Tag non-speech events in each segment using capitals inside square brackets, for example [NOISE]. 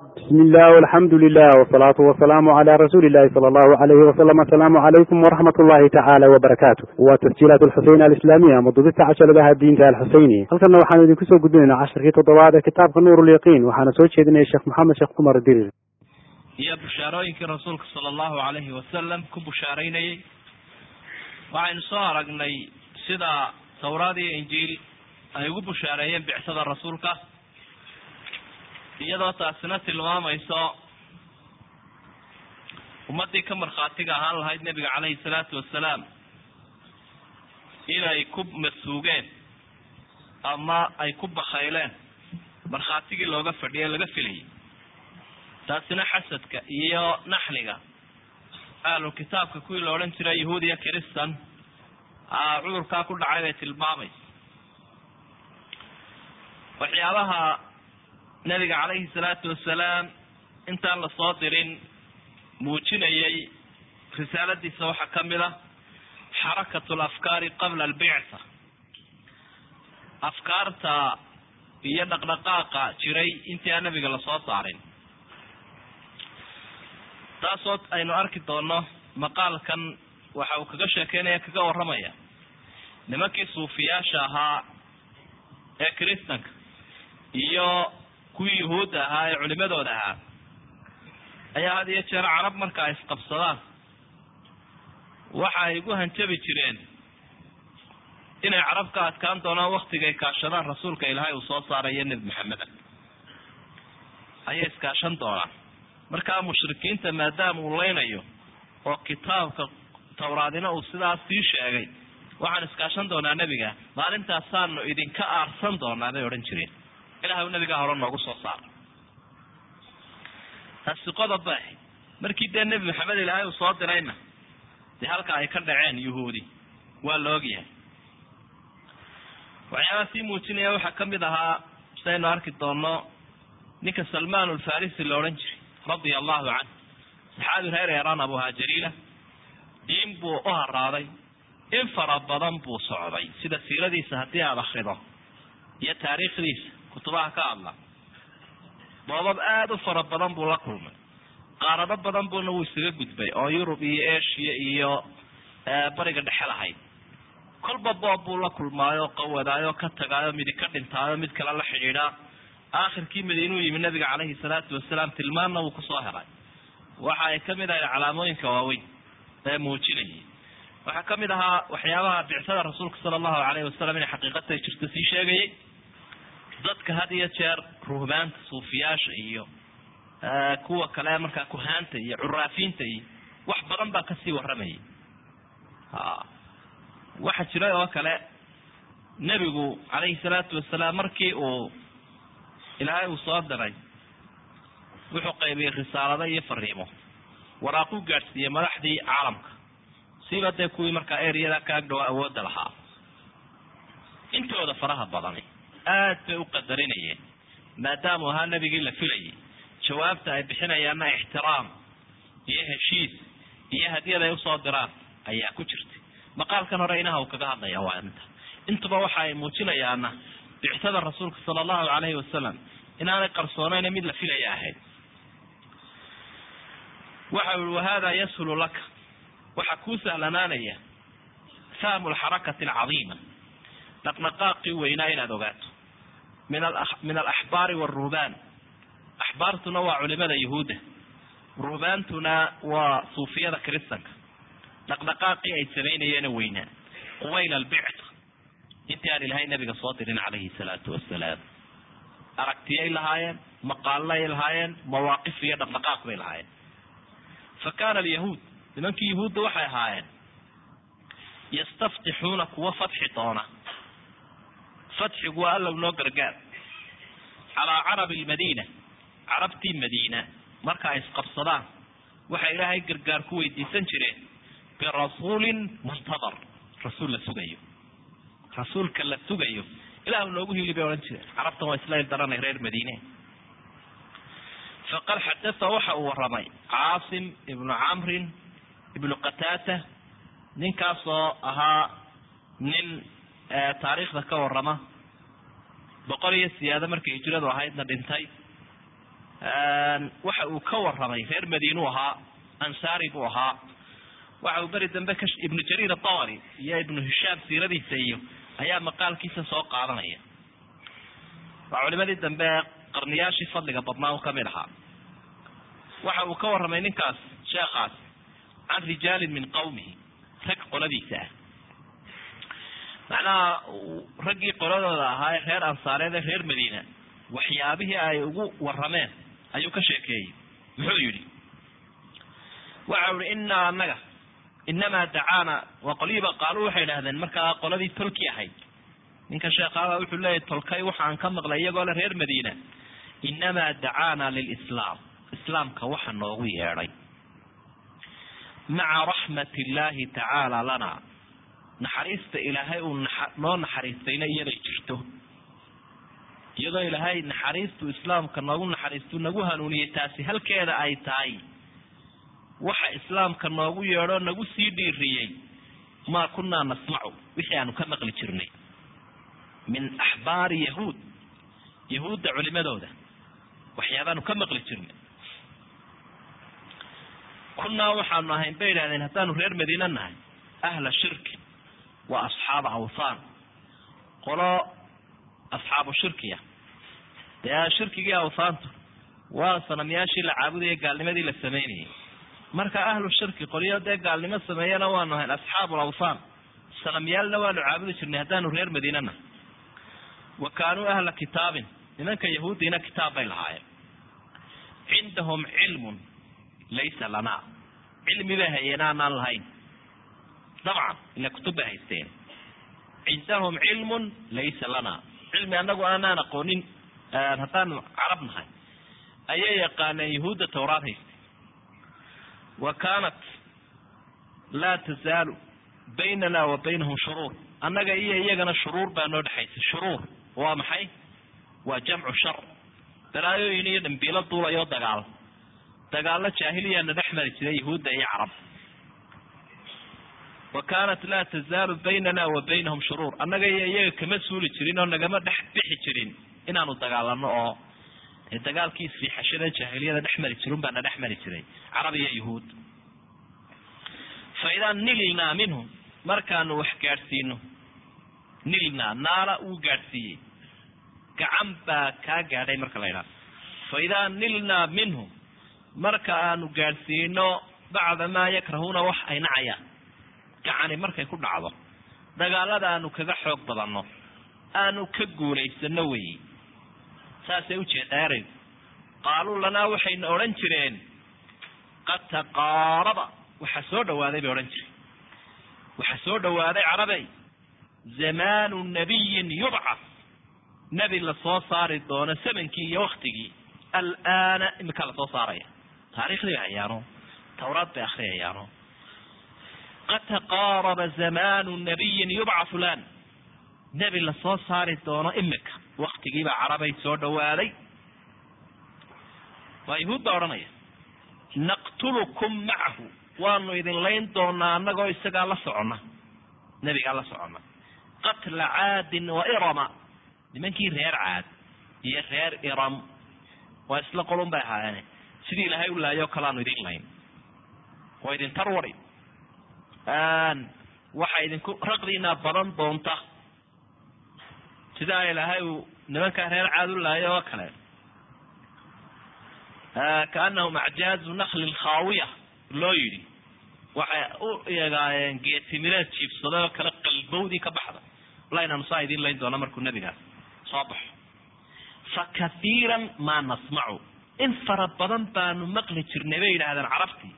bismi illah alxamdu lilah wsalaatu wasalaamu cala rasuuli illahi sala allahu alayhi wasalam asalaamu calaykum waraxmat ullahi tacaala wabarakaatu waa tasjiilaat alxuseyn alislaamiya ama dubista diinta alxuseyni halkana waxaanu idinku soo gudbinaynaa casharkii toddobaad ee kitaabka nuur lyaqiin waxaana soo jeedinaya sheekh maxamed sheekh cumar dirir iyo bushaarooyinkii rasuulka sala allahu alayhi wasalam ku bushaaraynayay. Waxaynu soo aragnay sida tawraad iyo injiil ay ugu bushaareeyeen bicsada rasuulka iyadoo taasina tilmaamayso. Ummaddii ka markhaatiga ahaan lahayd nebiga caleyhi salaatu wasalaam inay ku masuugeen ama ay ku bakayleen markhaatigii looga fadhiye laga filayay taasina xasadka iyo naxliga ahlu kitaabka kuwii la odhan jiray yahuudiya kiristan cudurkaa ku dhacay bay tilmaamaysa. Waxyaabaha nabiga caleyhi salaatu wasalaam intaan la soo dirin muujinayay risaaladiisa waxaa ka mid ah xarakatu lafkaari qabla albictha afkaarta iyo dhaqdhaqaaqa jiray intii aan nabiga la soo saarin. Taasoo aynu arki doono maqaalkan waxa uu kaga sheekeynaya kaga warramaya nimankii suufiyaasha ahaa ee kristanka iyo kuwii yuhuudda ahaa ee culimadooda ahaa. Ayaa had iyo jeer carab marka ay isqabsadaan. Waxa ay ugu hanjabi jireen inay carab ka adkaan doonaan waktigay kaashadaan rasuulka ilaahay uu soo saarayo nebi maxameda ayay iskaashan doonaan. Markaa mushrikiinta maadaama uu leynayo oo kitaabka tawraadina uu sidaas sii sheegay waxaan iskaashan doonaa nebiga maalintaasaanu idinka aarsan doonaa bay odhan jireen ilahay u nabigaa hore noogu soo saara taasi qodob ba ahayd markii dee nebi maxamed ilaahay uu soo dirayna dee halka ay ka dhaceen yuhuudi waa la ogyahay waxyaabaha sii muujinaya waxaa ka mid ahaa sidaynu arki doono ninka salman alfarisi la odhan jiray radia allahu canhu. Saxaabi reer eeraan abuhaajariila diin buu u haraaday in fara badan buu socday sida siiradiisa haddii aada akrido iyo taariikhdiisa kutubaha ka hadla doobab aada u fara badan buu la kulmay. Qaarado badan buuna wuu isaga gudbay oo yurub iyo asia iyo bariga dhexe lahayd. Kolba boob buu la kulmaayo qawadaayo ka tagaayo midi ka dhintaayo mid kale la xidhiidhaa aakhirkii madiinuu yimi nabiga caleyhi salaatu wasalaam tilmaanna wuu ku soo helay waxa ay ka mid ahayd calaamooyinka waaweyn ee muujinayay. Waxaa ka mid ahaa waxyaabaha bicsada rasuulka sala allahu alayhi wasalam inay xaqiiqatay jirto sii sheegayay dadka had iyo jeer ruhbaanta suufiyaasha iyo kuwa kale markaa kuhaanta iyo curaafiinta iyo wax badan baa ka sii waramayay waxa jiray oo kale nebigu calayhi salaatu wasalaam markii uu ilaahay uu soo diray wuxuu qaybiyey risaalado iyo fariimo waraaquu gaadhsiiyey madaxdii caalamka. Siba dee kuwii markaa ereyada ka agdhowa awoodda lahaa. Intooda faraha badani aad bay u qadarinayeen maadaamuu ahaa nebigii la filayay. Jawaabta ay bixinayaanna ixtiraam iyo heshiis iyo hadiyad ay u soo diraan ayaa ku jirtay maqaalkan hore inaha uu kaga hadlaya waa inta intuba waxa ay muujinayaana bicsada rasuulka sala allahu alayhi wasalam inaanay qarsoonayn mid la filaya ahayd waxa ui wahada yashulu laka. Waxaa kuu sahlanaanaya fahmu lxarakati alcadiima. Dhaqdhaqaaqii weynaa inaad ogaato min alaxbaari waruhbaan axbaartuna waa culimada yahuudda ruhbaantuna waa suufiyada kristanka dhaqdhaqaaqii ay samaynayeena weynaa qubayl albicta intii aan ilahay nabiga soo dirin calayhi salaatu wasalaam aragtiyay lahaayeen maqaalay lahaayeen mawaaqif iyo dhaqdhaqaaq bay lahaayeen. Fa kana alyahuud nimankii yahuudda waxay ahaayeen yastaftixuuna kuwa fatxi doona fatxigu waa allow noo gargaar. Calaa carabi lmadiina carabtii madiina marka ay isqabsadaan waxay ilaahay gargaar ku weydiisan jireen birasuulin muntadar rasuul la sugayo rasuulka la sugayo ilahu noogu hili bay odhan jireen carabtan waa isla ildaranay reer madiine. Faqad xadatha waxa uu waramay caasim ibnu camrin ibnu qataata ninkaasoo ahaa nin taariikhda ka warama boqol iyo siyaado markay hijradu ahaydna dhintay waxa uu ka waramay reer madiinuu ahaa ansaari buu ahaa. Waxa uu beri dambe ka ibnu jariir atabari iyo ibnu hishaam siiradiisa iyo ayaa maqaalkiisa soo qaadanaya. Waa culimadii dambe qarniyaashii fadliga badnaa u ka mid ahaa. Waxa uu ka waramay ninkaas sheekhaas can rijaalin min qawmihi rag qoladiisa ah macnaha raggii qoladooda ahaa ee reer ansaareed ee reer madiina waxyaabihii ay ugu warameen ayuu ka sheekeeyey. Muxuu yihi waxa uhi inaa anaga inamaa dacaana waa qolyihiiba qaalu waxay idhahdeen markaa qoladii tolki ahayd. Ninka sheekhaaba wuxuu leeyahy tolkay waxaan ka maqlay iyagoo le reer madiina inamaa dacaana lilislaam. Islaamka waxa noogu yeedhay. Maca raxmat illaahi tacaala lana naxariista ilaahay uu noo naxariistayna iyaday jirto. Iyadoo ilaahay naxariistu islaamka noogu naxariistu nagu hanuuniyey taasi halkeeda ay tahay. Waxa islaamka noogu yeedho nagu sii dhiiriyey maa kunaa nasmacu wixii aanu ka maqli jirnay. Min axbaari yahuud yahuudda culimadooda waxyaabaanu ka maqli jirnay. Kunaa waxaanu ahayn bay idhahdeen haddaanu reer madiina nahay ahla shirki wa asxaaba awthaan qolo asxaabu shirkiya. Dee shirkigii awthaantu waa sanamyaashii la caabudayay gaalnimadii la samaynayay marka ahlu shirki qolyo dee gaalnimo sameeyana waanu ahayn asxaabu lawthaan sanamyaalna waanu caabudi jirnay haddaanu reer madiina nahay wa kaanuu ahla kitaabin nimanka yahuudiina kitaab bay lahaayeen. Cindahum cilmun laysa lana cilmi bay hayeen aanaan lahayn dabcan ila kutub bay haysteen cindahum cilmun laysa lana cilmi anagu aanaan aqoonin haddaanu carab nahay ayay yaqaaneen yahuudda tawraad haystay wa kaanat laa tazaalu baynana wa baynahum shuruur annaga iyo iyagana shuruur baa noo dhexaysay shuruur waa maxay waa jamcu shar balaayooyin iyo dhambiilo duulayoo dagaal dagaallo jaahiliyaana dhex mari jiray yahuudda iyo carab wa kaanat laa tazaalu baynana wa baynahum shuruur. Annaga iyo iyaga kama suuli jirin oo nagama dhex bixi jirin inaanu dagaalano oo dagaalkii isfiixashada jaahiliyada dhex mari jirun baana dhex mari jiray. Carab iyo yahuud fa idaa nilnaa minhum markaanu wax gaadhsiino nilnaa naala uu gaadhsiiyey. Gacan baa kaa gaadhay marka la ydhaha fa idaa nilnaa minhum marka aanu gaadhsiino bacda maa yakrahuuna wax ay nacayaan gacani markay ku dhacdo dagaalada aanu kaga xoog badanno aanu ka guulaysano weyi saasay u jeedaa eraygu qaaluu lanaa waxayna odhan jireen qad taqaaraba waxa soo dhawaaday bay odhan jireen. Waxa soo dhawaaday carabey zamaanu nabiyin yubcas. Nebi la soo saari doono samankii iyo waktigii alaana iminkaa la soo saaraya. Taariikhdii bay hayaano tawraad bay akriyayaano qad taqaaraba zamaanu nabiyin yubcathu lan nebi la soo saari doono imika waktigiibaa carabay soo dhawaaday waa yahuud baa odhanaya naqtulukum macahu waanu idin layn doonaa annagoo isagaa la socona nebigaa la socona qatla caadin wa irama nimankii reer caad iyo reer iram waa isla qolun bay ahaayeene sidii ilaahay u laayoo kaleaanu idin layn waa idin tarwari waxa idinku raqdiinaa badan doonta. Sidaa ilaahay uu nimankaa reer caad u laayo oo kale. Kaanahum acjaazu nakli khaawiya loo yidhi. Waxay u eegaayeen geetimireed jiibsaday oo kale qalbowdii ka baxda. Wallahi inaanu saa idiin layn doona markuu nabigaas soo baxo. Fa kaiiran maa nasmacu in fara badan baanu maqli jirnay bay yidhaahdeen carabtii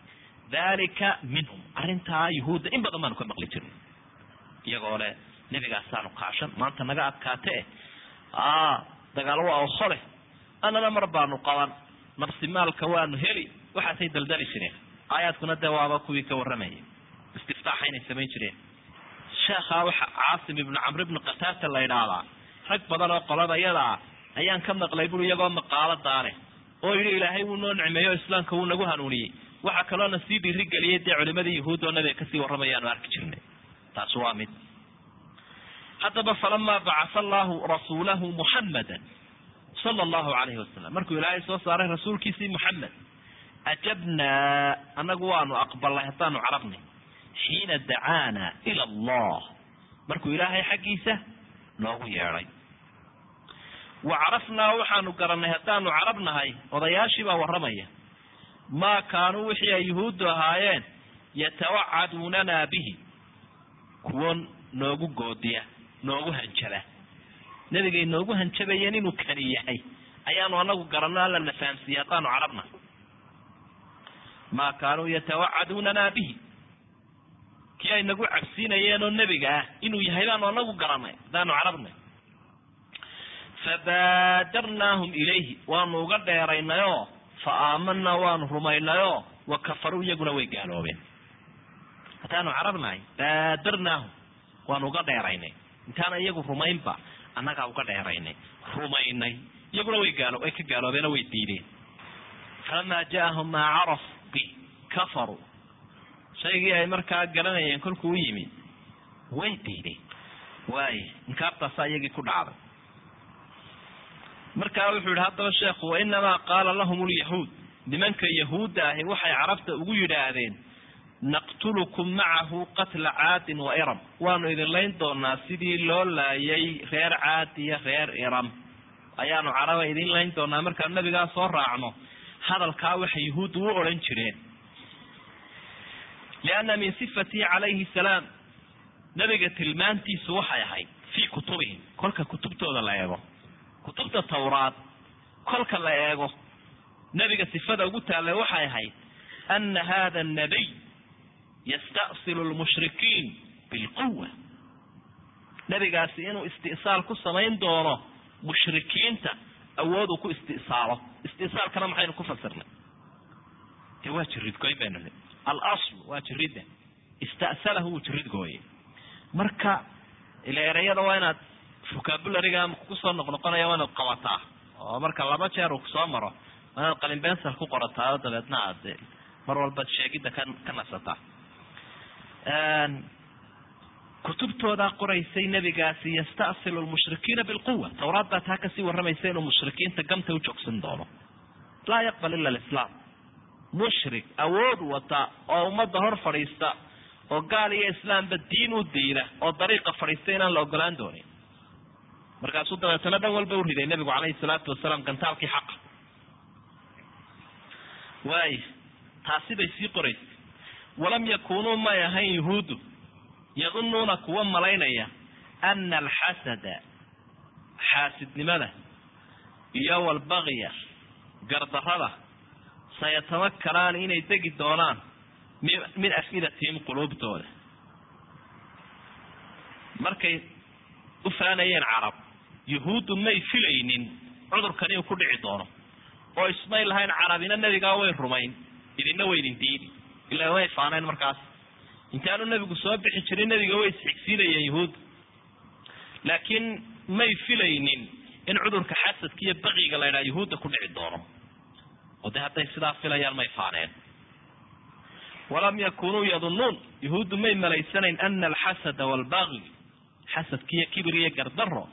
dalika minhum arrintaa yahuudda in badan baanu ka maqli jirnay iyagoo le nebigaasaanu kaashan maanta naga adkaate eh dagaal waa osoleh annana mar baanu qaban nafsimaalka waanu heli waxaasay daldali jireen aayaadkuna dee waaba kuwii ka warramayay istiftaaxa inay samayn jireen sheekhaa waxa caasim ibnu camr ibnu qataata la idhaahdaa rag badan oo qolada iyada ah ayaan ka maqlay buri iyagoo maqaalo daane oo yidhi ilaahay wuu noo nicmeeyo islaamka wuu nagu hanuuniyey waxaa kaloona sii dhiirigeliyay dee culimadii yahuud oo nabiga ka sii warramayaanu arki jirnay. Taasi waa mid. Haddaba falamaa bacatha allahu rasuulahu muxammadan sala allahu calayhi wasalam markuu ilaahay soo saaray rasuulkiisii moxamed ajabnaa annagu waanu aqbalnay haddaanu carabnay. Xiina dacaana ila allah markuu ilaahay xaggiisa noogu yeedhay. Wa carafnaa waxaanu garanay haddaanu carab nahay odayaashii baa warramaya maa kaanuu wixii ay yuhuuddu ahaayeen yatawacaduunanaa bihi kuwo noogu goodiya noogu hanjaba. Nebigay noogu hanjabayeen inuu kani yahay ayaanu anagu garanno alla na fahamsiiyey haddaanu carabnahay maa kaanuu yatawacaduunanaa bihi kii ay nagu cabsiinayeen oo nebiga ah inuu yahay baanu anagu garanay haddaanu carabnay. Fabaadarnaahum ilayhi waanu uga dheeraynayoo fa aamanaa waanu rumaynayoo wa kafaruu iyaguna way gaaloobeen haddaanu carabnahay baadarnaahum waanu uga dheeraynay intaana iyagu rumaynba annagaa uga dheeraynay rumaynay iyaguna way gaalo way ka gaaloobeen oo way diideen falamaa jaaahum maa caraf bi kafaruu shaygii ay markaa garanayeen kolkuu u yimid way diideen waaye inkaartaasaa iyagii ku dhacday markaa wuxuu yihi haddaba sheekhu wainamaa qaala lahum lyahuud nimanka yahuudda ahi waxay carabta ugu yidhaahdeen naqtulukum macahu qatla caadin wa iram. Waanu idin layn doonaa sidii loo laayay reer caad iyo reer iram. Ayaanu caraba idin layn doonaa markaanu nabigaa soo raacno hadalkaa waxay yahuuddu u odhan jireen. Lianna min sifatihi calayhi salaam nabiga tilmaantiisu waxay ahayd fii kutubihim kolka kutubtooda la eego kutubta tawraad kolka la eego nebiga sifada ugu taallay waxay ahayd ana hada annabiy yastasilu lmushrikiin bilquwa nebigaasi inuu isti'saal ku samayn doono mushrikiinta awooduu ku isti'saalo. Istisaalkana maxaynu ku fasirnay de waa jiridgoyn baynu ni alasl waa jiridda ista'salahu wuu jirid gooye. Marka ila ereyada waa inaad vocabulariga ku soo noqnoqonaya waa inaad qabataa. Oo marka laba jeer uu ku soo maro waa inaad qalin bensal ku qorataa oo dabeedna aad mar walba sheegidda ka ka nasataa kutubtoodaa qoraysay nebigaasi yastasilu lmushrikiina bilquwa tawraad baa taa ka sii warramaysa inuu mushrikiinta gamta ujoogsan doono. Laa yaqbal ila alislaam. Mushrik awood wata oo ummadda hor fadhiista oo gaal iyo islaamba diin u diida oo dariiqa fadhiista inaan la ogolaan doonin markaasuu dabeetana dhan walba u riday nebigu calayhi salaatu wasalaam gantaalkii xaqa waay taasi bay sii qoraysay walam yakunuu may ahayn yuhuuddu yadunuuna kuwa malaynaya ana alxasada xaasidnimada iyo walbagya gardarada sayatamakkanaan inay degi doonaan min afidatihim quluubtooda. Markay u faanayeen carab yuhuuddu may filaynin cudurkani uu ku dhici doono. Oo ismay lahayn carabina nebigaa way rumayn idinna waydin diidi. Ila way faaneen markaas. Intaanu nebigu soo bixi jirin nebiga way isxigsiinayeen yuhuudda laakiin may filaynin in cudurka xasadka iyo baqiga la ydhaha yuhuudda ku dhici doono. Oo dee hadday sidaa filayaan may faaneen. Walam yakunuu yadunuun yuhuuddu may malaysanayn ana alxasada walbagi xasadka iyo kibir iyo gardaro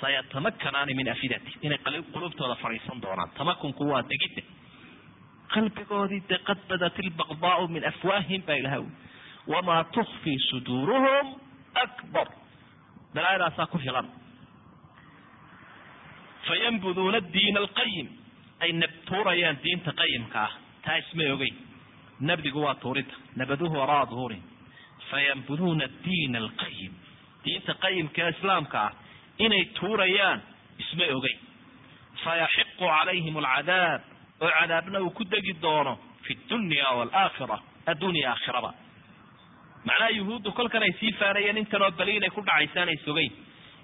sayatamakanaani min afidati inay quluubtooda fadhiisan doonaan tamakunku waa degidda qalbigoodii dee qad badat ilbaqdaau min afwaahihim baa ilaha wamaa tukfi suduuruhum akbar balaayadaasaa ku filan fayanbuduuna diina alqayim ay nabtuurayaan diinta qayimka ah taa ismay ogeyn nabdigu waa tuurida nabaduhu waraa duhurin fayanbuduuna diina alqayim diinta qayimka islaamka ah inay tuurayaan ismay ogeyn. Fayaxiqu calayhim alcadaab oo cadaabna uu ku degi doono fi dunya waalaakhira addunya aakhiraba. Macnaha yuhuuddu kolkan ay sii faanayeen intanoo bali inay ku dhacaysaan ay sogeyn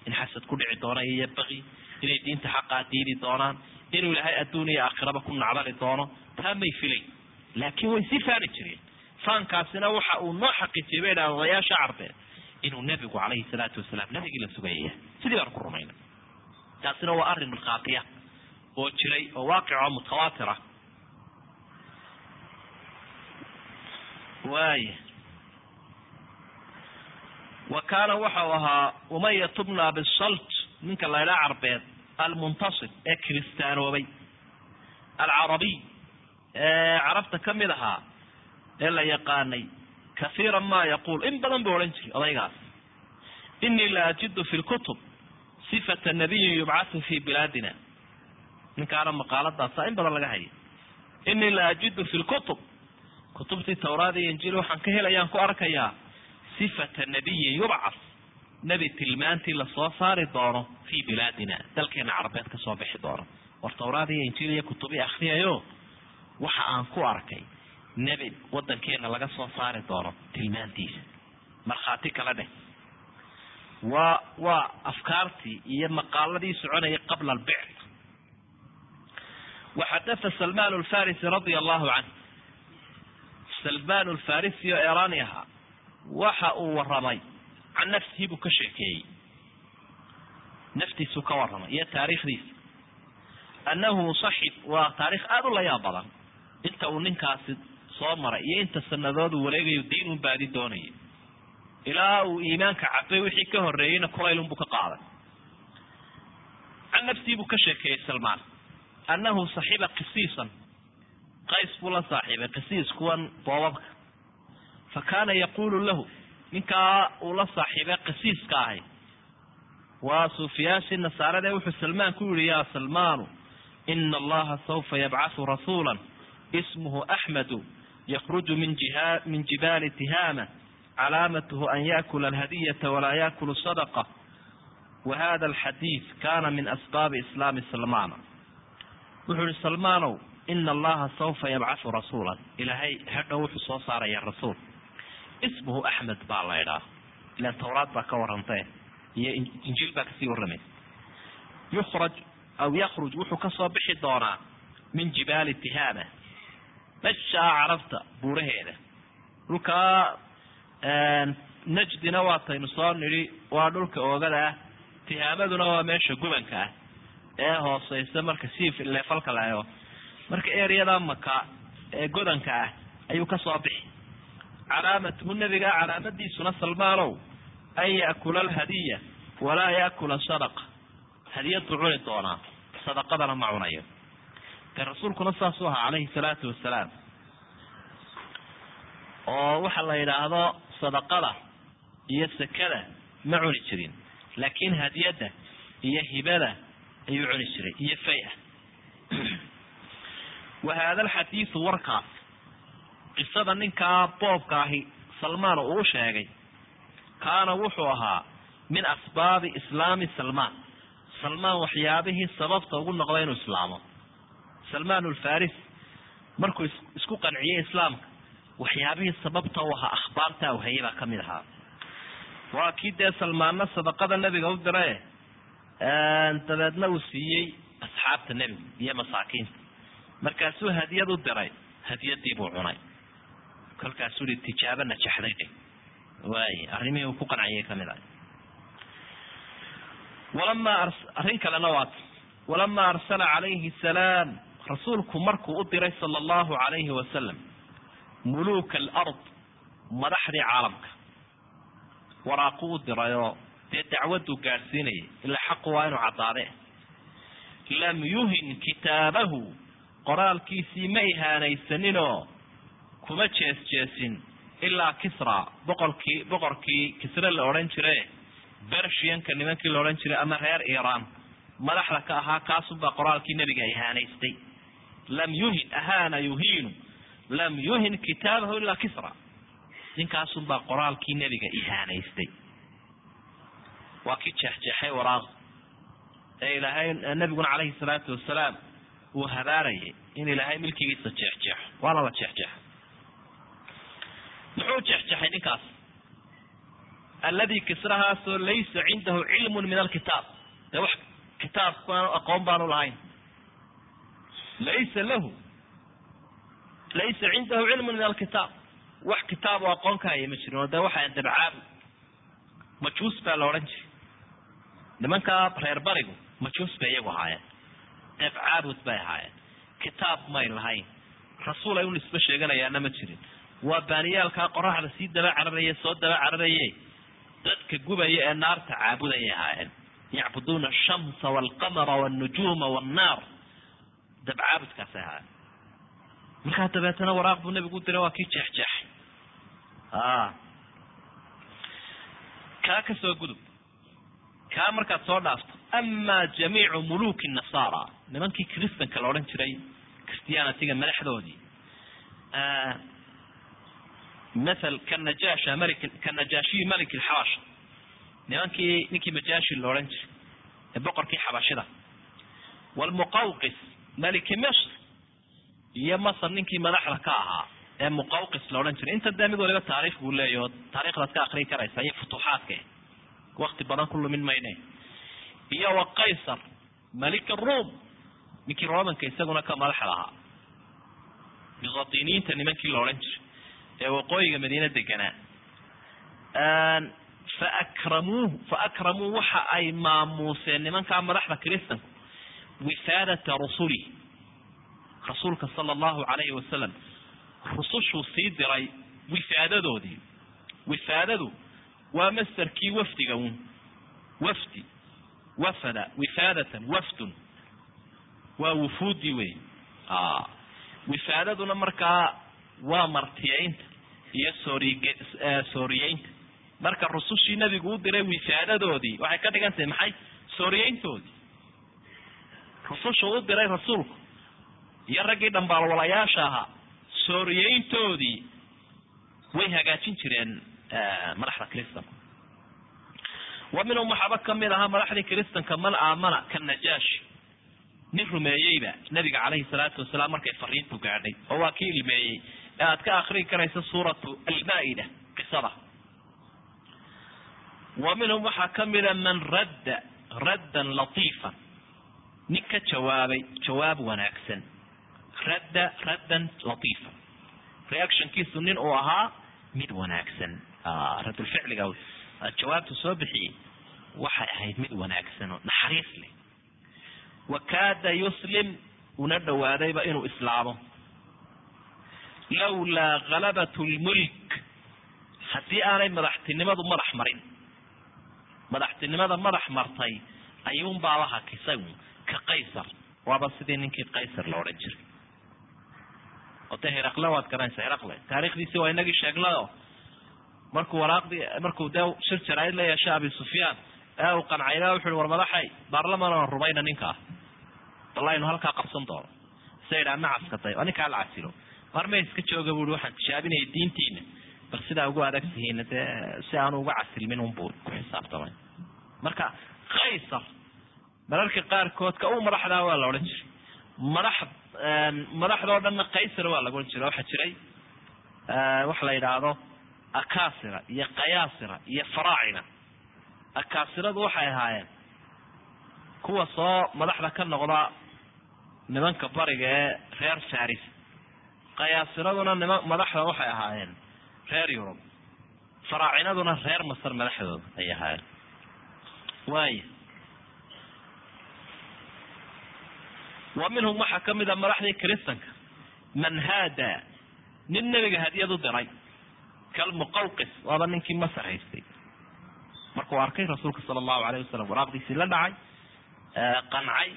in xasad ku dhici doona iyo baqi inay diinta xaqaa diidi doonaan inuu ilaahay adduun iyo aakhiraba ku nacdali doono taa may filayn laakiin way sii faani jireen. Faankaasina waxa uu noo xaqiijiyay bay dhahan odayaasha carbeed inuu nebigu calayhi salaatu wasalaam nabigii la sugayaya sidii baan ku rumaynay taasina waa arrin milkhaatiya oo jiray oo waaqic oo mutawaatir ah waaya wa kaana waxau ahaa umayat bna bisalt ninka laydhaa carbeed almuntasib ee kiristaanoobay. Alcarabiy ee carabta ka mid ahaa ee la yaqaanay kaiira ma yaquul in badan buu odhan jiray odaygaas inii la ajidu fi lkutub sifata nabiyin yubcathu fi bilaadina ninkaana maqaaladaasa in badan laga haya inii la ajidu fi lkutub kutubtii tawraad iyo injiil waxaan ka helayaan ku arkayaa sifata nabiyin yubcas nebi tilmaantii la soo saari doono fii bilaadina dalkeena carabeed ka soo bixi doono war tawraad iyo injiil iyo kutubi akriyayo waxa aan ku arkay nebi wadankeena laga soo saari doono tilmaantiisa. Markhaati kala dheh. Waa waa afkaartii iyo maqaaladii soconayay qabla albict waxadafa salman alfarisi radia allahu canh salman alfarisi oo erani ahaa waxa uu waramay can nafsihi buu ka sheekeeyey. Naftiisuu ka waramay iyo taariikhdiisa. Annahu saxib waa taarikh aada u layaab badan. Inta uu ninkaasi soo maray. Iyo inta sanadoodu wareegayo diin un baadi doonaya ilaa uu iimaanka cabay wixii ka horeeyeyna kulaylunbuu ka qaaday. Can nafsii buu ka sheekeeyey salmaan. Annahu saxiba qisiisan. Qays buu la saaxiibay qisiis kuwan boobabka. Fa kaana yaqulu lahu ninkaa uu la saaxiibay qisiiska ahay. Waa suufiyaashii nasaarade wuxuu salmaan ku yihi ya salmaanu ina allaha saufa yabcathu rasuula ismuhu axmedu yakruju min jibaali tihaama calaamatuhu an yaakula alhadiyata walaa yaakulu sadaqa wa hada alxadiid kana min asbaabi islaami salmaana wuxuu yihi salmaanow ina allaha saufa yabcathu rasuulan ilaahay hadhow wuxuu soo saaraya rasuul ismuhu axmed baa la idhaa ilan tawraad baa ka warantee iyo injiil baa ka sii warramay yukhraj aw yakruj wuxuu ka soo bixi doonaa min jibaali tihaama meshaa carabta buuraheeda. Dhulkaa najdina waataynu soo nidhi waa dhulka oogada ah. Tihaamaduna waa meesha gubanka ah ee hooseysa marka si leefalka la eego. Marka ereyada maka ee godanka ah ayuu ka soo bixi. Calaamatuhu nabiga calaamadiisuna salmaanow an yaakula alhadiya walaa yaakula sadaqa hadiyaduu cuni doonaa sadaqadana ma cunayo de rasuulkuna saasuu ahaa calayhi salaatu wasalaam oo waxa la yidhaahdo sadaqada iyo sakada ma cuni jirin. Laakiin hadiyadda iyo hibada ayuu cuni jiray iyo faya. Wa haada alxadiidu warkaas qisada ninkaa boobka ahi salmaan uu sheegay kaana wuxuu ahaa min asbaabi islaami salmaan. Salmaan waxyaabihii sababta ugu noqday inuu islaamo salmaan ulfaris markuu isku qanciyey islaamka waxyaabihii sababta u ahaa akhbaarta u hayay baa ka mid ahaa. Waa kii dee salmaanna sadaqada nebiga u dirae dabeedna uu siiyey asxaabta nebiga iyo masaakiinta. Markaasuu hadiyad u diray hadiyadii buu cunay. Kolkaasuu i tijaabo najaxday dhe waay arrimihii uu ku qanciyay ka mid ah. Walamaa arrin kalena waat walamaa arsala calayhi salaam rasuulku markuu u diray sala allahu calayhi wasalam muluuka alard madaxdii caalamka. Waraaqu u dirayoo dee dacwaduu gaadhsiinayay ilaa xaqu waa inuu caddaade. Lam yuhin kitaabahu qoraalkiisii ma ihaanaysaninoo kuma jees jeesin ilaa kisra boqorkii boqorkii kisre la odhan jire bershiyanka nimankii la odhan jiray ama reer iiraan. Madaxda ka ahaa kaasunbaa qoraalkii nebiga ihaanaystay lam yuhin ahaana yuhiinu lam yuhin kitaabahu ilaa kisra ninkaasunbaa qoraalkii nebiga ihaanaystay waa kii jeexjeexay waraaqda ee ilaahay nabiguna calayhi salaatu wasalaam uu habaarayay in ilaahay milkigiisa jeexjeexo waana la jeexjeexa muxuu jeexjeexay ninkaas alladii kisrahaasoo laysa cindahu cilmun min alkitaab dee wax kitaabku aanu aqoon baanu lahayn laysa lahu laysa cindahu cilmun min alkitaab wax kitaab oo aqoon ka haya ma jirin oo dee waxaa dabcaabu majuus baa la odhan jiray nimankaa reer barigu majuus bay iyagu ahaayeen dabcaabud bay ahaayeen kitaab may lahayn rasuul ay u nisbe sheeganayaana ma jirin waa baaniyaalkaa qoraxda sii daba cararaye soo daba cararaye dadka gubaya ee naarta caabudayay ahaayeen yacbuduuna ashamsa walqamara walnujuuma walnaar dabcaabudkaasi ahaa markaa dabeetana waraaq buu nebigu u diray waa kii jeexjeexay kaa ka soo gudub kaa markaad soo dhaafto ama jamiicu muluki nasaara nimankii kristanka la odhan jiray christianitiga madaxdoodii mathal kanajaasha malik kanajaashiyi malik lxabasha nimankii ninkii majaashi la odhan jiray ee boqorkii xabashida walmuqawqis maliki misr iyo masr ninkii madaxda ka ahaa ee muqawqis la odhan jiray inta dee mid waliba taariikh buu leeyahy oo taarikhdaad ka akrii karaysa iyo futuuxaadka wakti badan ku lumin mayne iyo wa qaysar malik room ninkii romanka isaguna ka madaxda ahaa bizatiniinta nimankii la odhan jiray ee waqooyiga madiine deganaa fa akramuuhu fa akramuu waxa ay maamuuseen nimankaa madaxda kristanku wifaadata rusuli. Rasuulka sala allahu calayhi wasalam rusushuu sii diray wifaadadoodii wifaadadu waa masderkii wafdiga un wafdi wafada wifaadatan wafdun waa wufuudi wey wifaadaduna markaa waa martiyeynta iyo sooriyeynta. Marka rusushii nabigu u diray wifaadadoodii waxay ka dhigan tahay maxay? Sooriyeyntoodii rusushu u diray rasuulku. Iyo raggii dhambaalwalayaasha ahaa sooriyeyntoodii way hagaajin jireen madaxda kristanka wa minhum waxaaba ka mid ahaa madaxdii kristanka man aamana ka najaashi nin rumeeyeyba nabiga caleyhi salaatu wasalaam markay fariintu gaadhay oo waa kii ilmeeyey. Ee aad ka akrii karaysa suuratu almaa-ida qisada. Wa minhum waxaa kamida man radda raddan latiifan nin ka jawaabay jawaab wanaagsan. Radda raddan latiifan reactionkiisu nin uu ahaa mid wanaagsan. Raddulficliga jawaabtu soo bixiyey. Waxay ahayd mid wanaagsan oo naxariis leh. Wakaada yuslim una dhawaadayba inuu islaamo. Lawlaa halabat lmulk haddii aanay madaxtinimadu madax marin madaxtinimada madax martay ayuunbaaba hakisay ka qaysar waaba sidii ninkii qaysar la odhan jiray. Oo dee heraqle waad garanaysa heraqle. Taarikhdiisi waa inagii sheegnayo markuu waraaqdii markuu dee shir jaraaid la yeeshay abi sufyaan ee uu qancayna wuxu uhi war madaxay baarlaman aan rumayna ninkaa wallaaynu halkaa qabsan doono. Isa idhaa ma caskatay waa ninkaa la casilo mar ma iska jooga bui waxaan tishaabinaya diintiina bal sidaa ugu adag tihiin dee si aanu uga casilmin unbuu ku xisaabtamay. Marka kaysar mararka qaarkood ka u madaxdaa waa la odhan jiray. Madax madaxdao dhanna kaysar waa laga odhan jiray waxaa jiray waxa la yidhaahdo akasira iyo kayaasira iyo faraacina akaasiradu waxay ahaayeen kuwa soo madaxda ka noqda nimanka bariga ee reer faris. Kayaasiraduna nima madaxda waxay ahaayeen reer yurub. Faraacinaduna reer masar madaxdooda ay ahaayeen. Waaya wa minhum waxaa ka mid a madaxdii kristanka man haada nin nebiga hadiyad u diray kalmuqawqis waaba ninkii masar haystay markuu arkay rasuulka sala allahu alayh wasalam waraaqdiisii la dhacay qancay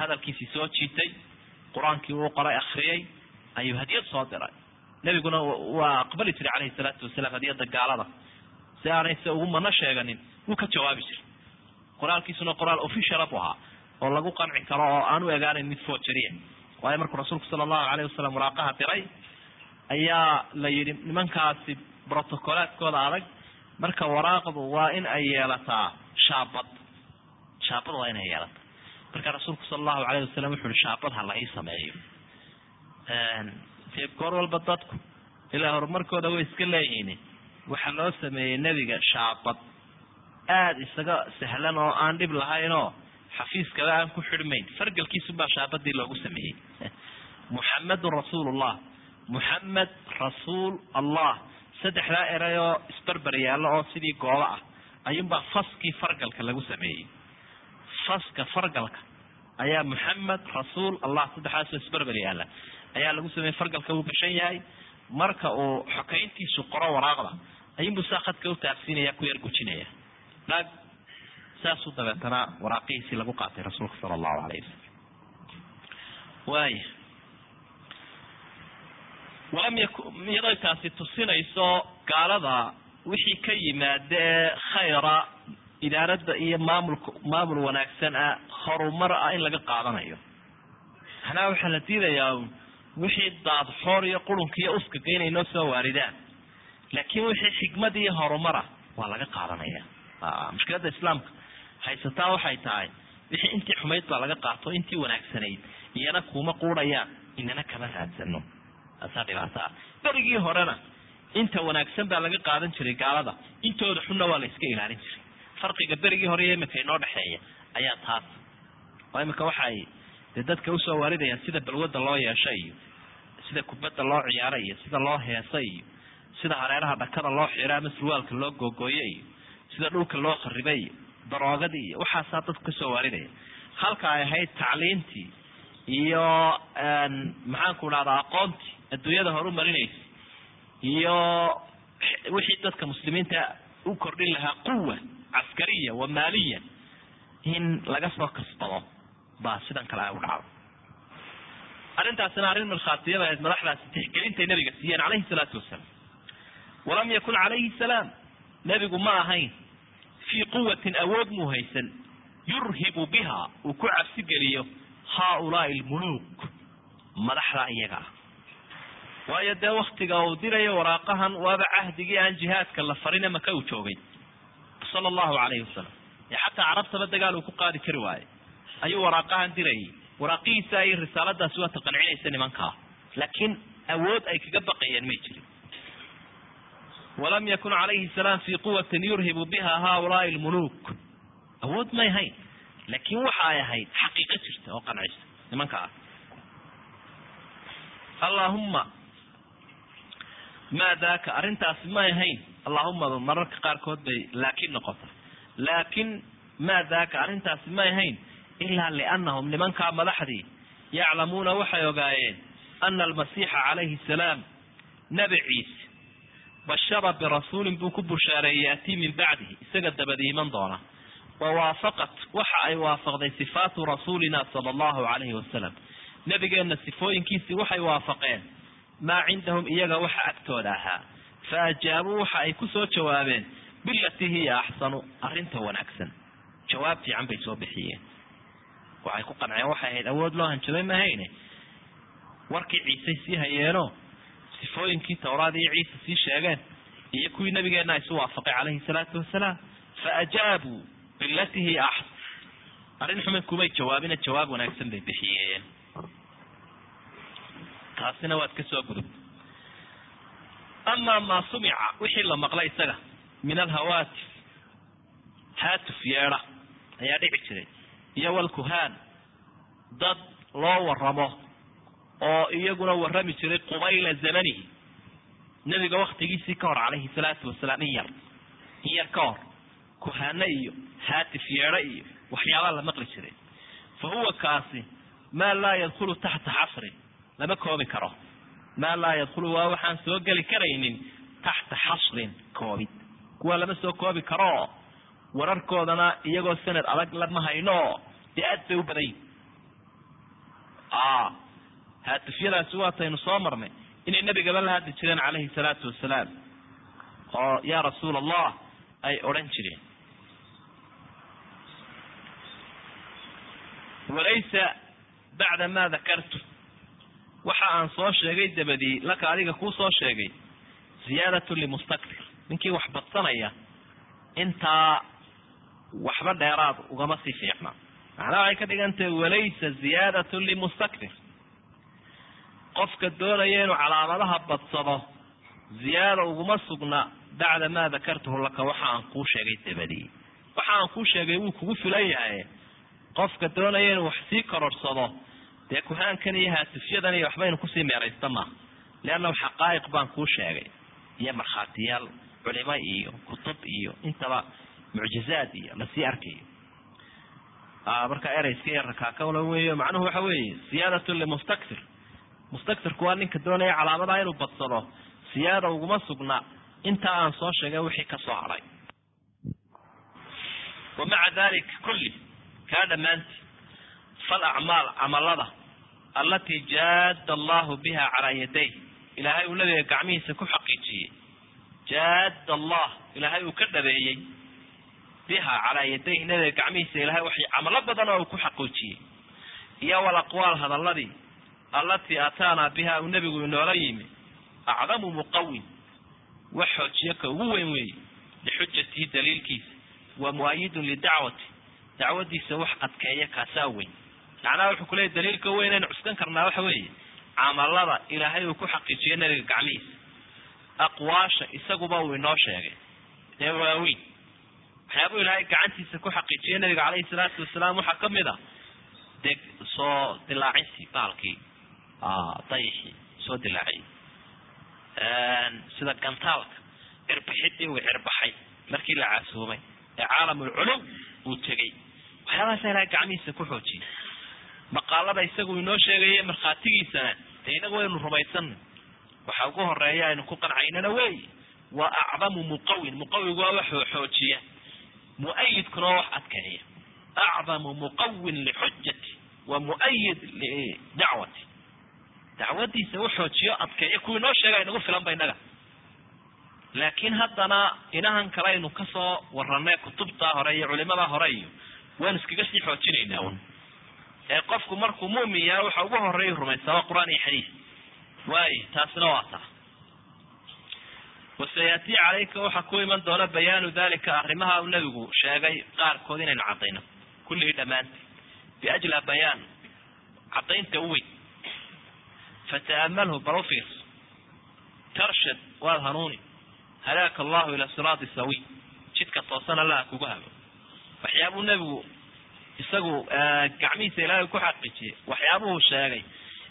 hadalkiisii soo jiitay qur'aankii uu qoray akriyay ayuu hadiyad soo diray. Nebiguna waa aqbali jiray caleyhi salaatu wasalaam hadiyada gaalada. Si aanay se ugu mana sheeganin wuu ka jawaabi jiray. Qoraalkiisuna qoraal officiala bu ahaa oo lagu qanci karo oo aan u egaanayn mid foojariya waayo markuu rasuulku sala allahu alayh wasalam waraaqaha diray ayaa la yidhi nimankaasi brotocolaadkooda adag marka waraaqdu waa in ay yeelataa shaabad. Shaabad waa inay yeelataa. Marka rasuulku sala allahu alayh wasalam wuxu uhi shaabad ha la ii sameeyo. Dee goor walba dadku ilaa horumarkooda way iska leeyihiin. Waxaa loo sameeyey nebiga shaabad. Aada isaga sahlan oo aan dhib lahaynoo xafiiskaba aan ku xidhmayn. Fargalkiisubaa shaabadii loogu sameeyey. [LAUGHS] Muxamedun rasuulullah. Muxamed rasuul allah saddexdaa erayoo isbarbar yaallo oo sidii goobo ah. Ayuunbaa faskii fargalka lagu sameeyey. Faska fargalka ayaa muxamed rasuul allah saddexdaasoo isbarbar yaalla ayaa lagu sameeyey. Fargalka uu gashan yahay. Marka uu xokeyntiisu qoro waraaqda ayuunbuu saa khadka u taabsiinaya ku yar gujinaya saasuu dabeetana waraaqihiisii lagu qaatay rasuulka sala allahu alayh wasalam waaya walam yakun iyadoo taasi tusinayso gaalada wixii ka yimaada ee khayra idaarada iyo maamulka maamul wanaagsan ah horumar ah in laga qaadanayo manaa waxaa la diidayaa wixii daadxoor iyo qurunka iyo uskaga inay noo soo waaridaan laakiin wixii xikmad iyo horumar ah waa laga qaadanaya mushkilada islaamka haysataa waxay tahay. Wixii intii xumayd baa laga qaato intii wanaagsanayd iyana kuma quudhayaan inana kama raadsano taasaa dhibaataa berigii horena inta wanaagsan baa laga qaadan jiray gaalada. Intooda xunna waa la iska ilaalin jiray. Farqiga berigii hore iyo imika inoo dhexeeya ayaa taas. Oo imika waxay dee dadka u soo waaridayaan sida balwada loo yeesha iyo sida kubadda loo ciyaara iyo sida loo heesa iyo sida hareeraha dhakada loo xiro ama surwaalka loo googooye iyo sida dhulka loo kharibay iyo daroogadii iyo waxaasaa dadku ka soo waaridaya halka ay ahayd tacliintii iyo maxaanku dhahdaa aqoontii adduunyada horu marinaysa iyo wixii dadka muslimiinta u kordhin lahaa quwa caskariya wa maaliya in laga soo kasbado baa sidan kale ay u dhacdo arrintaasina arrin markhaatiyada ahayd madaxdaasi tixgelintay nabiga siiyeen calayhi salaatu wasalaam. Walam yakun calayhi salaam nebigu ma ahayn fii quwatin awood muu haysan yurhibu biha uu ku cabsi geliyo haaulaai almuluuk madaxda iyaga ah. Waayo dee waktiga uu dirayo waraaqahan waaba cahdigii aan jihaadka la farine maka uu joogay sala allahu calayhi wasalam ee xataa carabtaba dagaal uu ku qaadi kari waaye. Ayuu waraaqahan dirayay waraaqihiisa iyo risaaladaasi waa taqancinaysa nimankaa laakiin awood ay kaga baqayeen may jirin walam yakun calayhi salaam fii quwatin yurhibu biha haaulaai almuluuk awood may hayn laakiin waxa ay ahayd xaqiiqo jirta oo qancisa nimanka ah allaahumma maa daaka arrintaasi may ahayn allaahumadu mararka qaarkood bay laakin noqota laakin maa daaka arrintaasi may ahayn ilaa liannahum nimankaa madaxdii yaclamuuna waxay ogaayeen ana almasiixa calayhi salaam nebi ciise bashara birasuulin buu ku bushaareeyey yaatii min bacdihi isaga dabadi iman doona. Wa waafaqat waxa ay waafaqday sifaatu rasuulina sala allahu calayhi wasalam nebigeenna sifooyinkiisii waxay waafaqeen maa cindahum iyaga waxa agtooda ahaa. Fa ajaabuu waxa ay ku soo jawaabeen bilatii hiya axsanu arrinta wanaagsan. Jawaab fiican bay soo bixiyeen. Waxay ku qanceen waxay ahayd awood loo hanjabay mahayne. Warkii ciisay sii hayeeno sifooyinkii tawraad iyo ciise sii sheegeen iyo kuwii nabigeenna isu waafaqay calayhi salaatu wasalaam fa ajaabuu bilatii hiya axsan arrin xumin kumay jawaabina jawaab wanaagsan bay bixiyeen. Taasina waad ka soo gudub. Amaa maa sumica wixii la maqlay isaga min alhawaatif haatuf yeedha ayaa dhici jiray iyo walkuhaan dad loo waramo oo iyaguna warrami jiray qubayla zamanihi. Nebiga waktigiisii ka hor calayhi salaatu wasalaam in yar. In yar ka hor kuhaano iyo haatif yeedho iyo waxyaabaa la maqli jiray. Fa huwa kaasi maa laa yadkhulu taxta xasrin lama koobi karo. Maa laa yadkhulu waa waxaan soo geli karaynin taxta xasrin koobid. Kuwa lama soo koobi karo. Wararkoodana iyagoo sanad adag lama hayno. Dee aad bay u badan yihiin haatifyadaasi waataynu soo marnay inay nebigaba la hadli jireen calayhi salaatu wasalaam oo yaa rasuul allah ay odhan jireen. Walaysa bacda maa dakartu. Waxa aan soo sheegay dabadii laka adiga kuu soo sheegay ziyaadatun limustakbir ninkii wax badsanaya intaa waxba dheeraad ugama sii fiicna. Macnaha waxay ka dhigantahay walaysa ziyaadatun limustakbir qofka doonaya inuu calaamadaha badsado ziyaada uguma sugna bacda maa dakartuhu laka waxa aan kuu sheegay dabadii. Waxa aan kuu sheegay wuu kugu filan yahay. Qofka doonaya inuu wax sii kororsado dee kuhaankan iyo haatifyadan iyo waxbaynu ku sii meeraysta maaha leannahu xaqaa'iq baan kuu sheegay. Iyo markhaatiyaal culimo iyo kutub iyo intaba mucjizaad iyo la sii arkayo marka ereyska iyo rakaakawla weeyo macnuhu waxa weeye ziyaadatun limustakfir mustakfirku waa ninka doonaya calaamadaha inuu badsado siyaada uguma sugna. Intaa aan soo sheegay wixii ka soo hadhay wa maca dalika kulli kaa dhammaanti falacmaal camalada allatii jaada allahu biha calaa yaday. Ilaahay uu nabiga gacmihiisa ku xaqiijiyey. Jaada allah ilaahay uu ka dhabeeyey biha calaa yadayhi nabiga gacmihiisa ilahay waxay camalo badan oo uu ku xaqiijiyey. Iyo wal aqwaal hadaladii allatii aataanaa biha uu nabigu inoola yimi acdamu muqawin wax xoojiyo ka ugu weyn weeye lixujatihi daliilkiisa wa muayidun lidacwati dacwadiisa wax adkeeya kaasaa weyn. Macnaha wuxuu kuleeyay daliilka weyn aynu cuskan karnaa waxa weeye camalada ilaahay uu ku xaqiijiyo nabiga gacmihiisa. Aqwaasha isaguba uu inoo sheegay ee waaweyn. Waxyaabuu ilaahay gacantiisa ku xaqiijiyo nabiga caleyhi salaatu wasalaam waxaa ka mid a deg soo dilaacintii baalkii dayixii soo dilaaciyay sida gantaalka cirbixidii uu cirbaxay markii la caasuumay ee caalamulculuw uu tegey waxyaabahaasa ilahay gacmihiisa ku xoojiyay maqaalada isagu inoo sheegaya markhaatigiisana dee inagu waynu rumaysanay waxa ugu horreeya aynu ku qancaynana wey waa acdamu muqawin. Muqawigu waa wax xoojiya. Muayidkuna waa wax adkeeya acdamu muqawin lixujati wa muayid lidacwati dacwadiisa u xoojiyo adkeeya kuwii noo sheega inagu filan ba inaga laakiin haddana inahan kale aynu ka soo waranay kutubta hore iyo culimada hore iyo waynu iskaga sii xoojinaynaa un ee qofku markuu mumin yaha waxa ugu horreeya rumaysaa waa qur'aan iyo xadiis waayo taasina waa taa wasayatii calayka waxaa ku iman doona bayaanu dalika arrimaha uu nabigu sheegay qaarkood inaynu cadayno kulligii dhammaanti biajla bayaan cadaynta u weyn fata'amalhu bal ufiirso tarshad waad hanuuni hadaaka allahu ila siraati sawi jidka toosan allaha kugu hago waxyaabuu nebigu isagu gacmihiisa ilaahay ku xaqiijiyey waxyaabuhu sheegay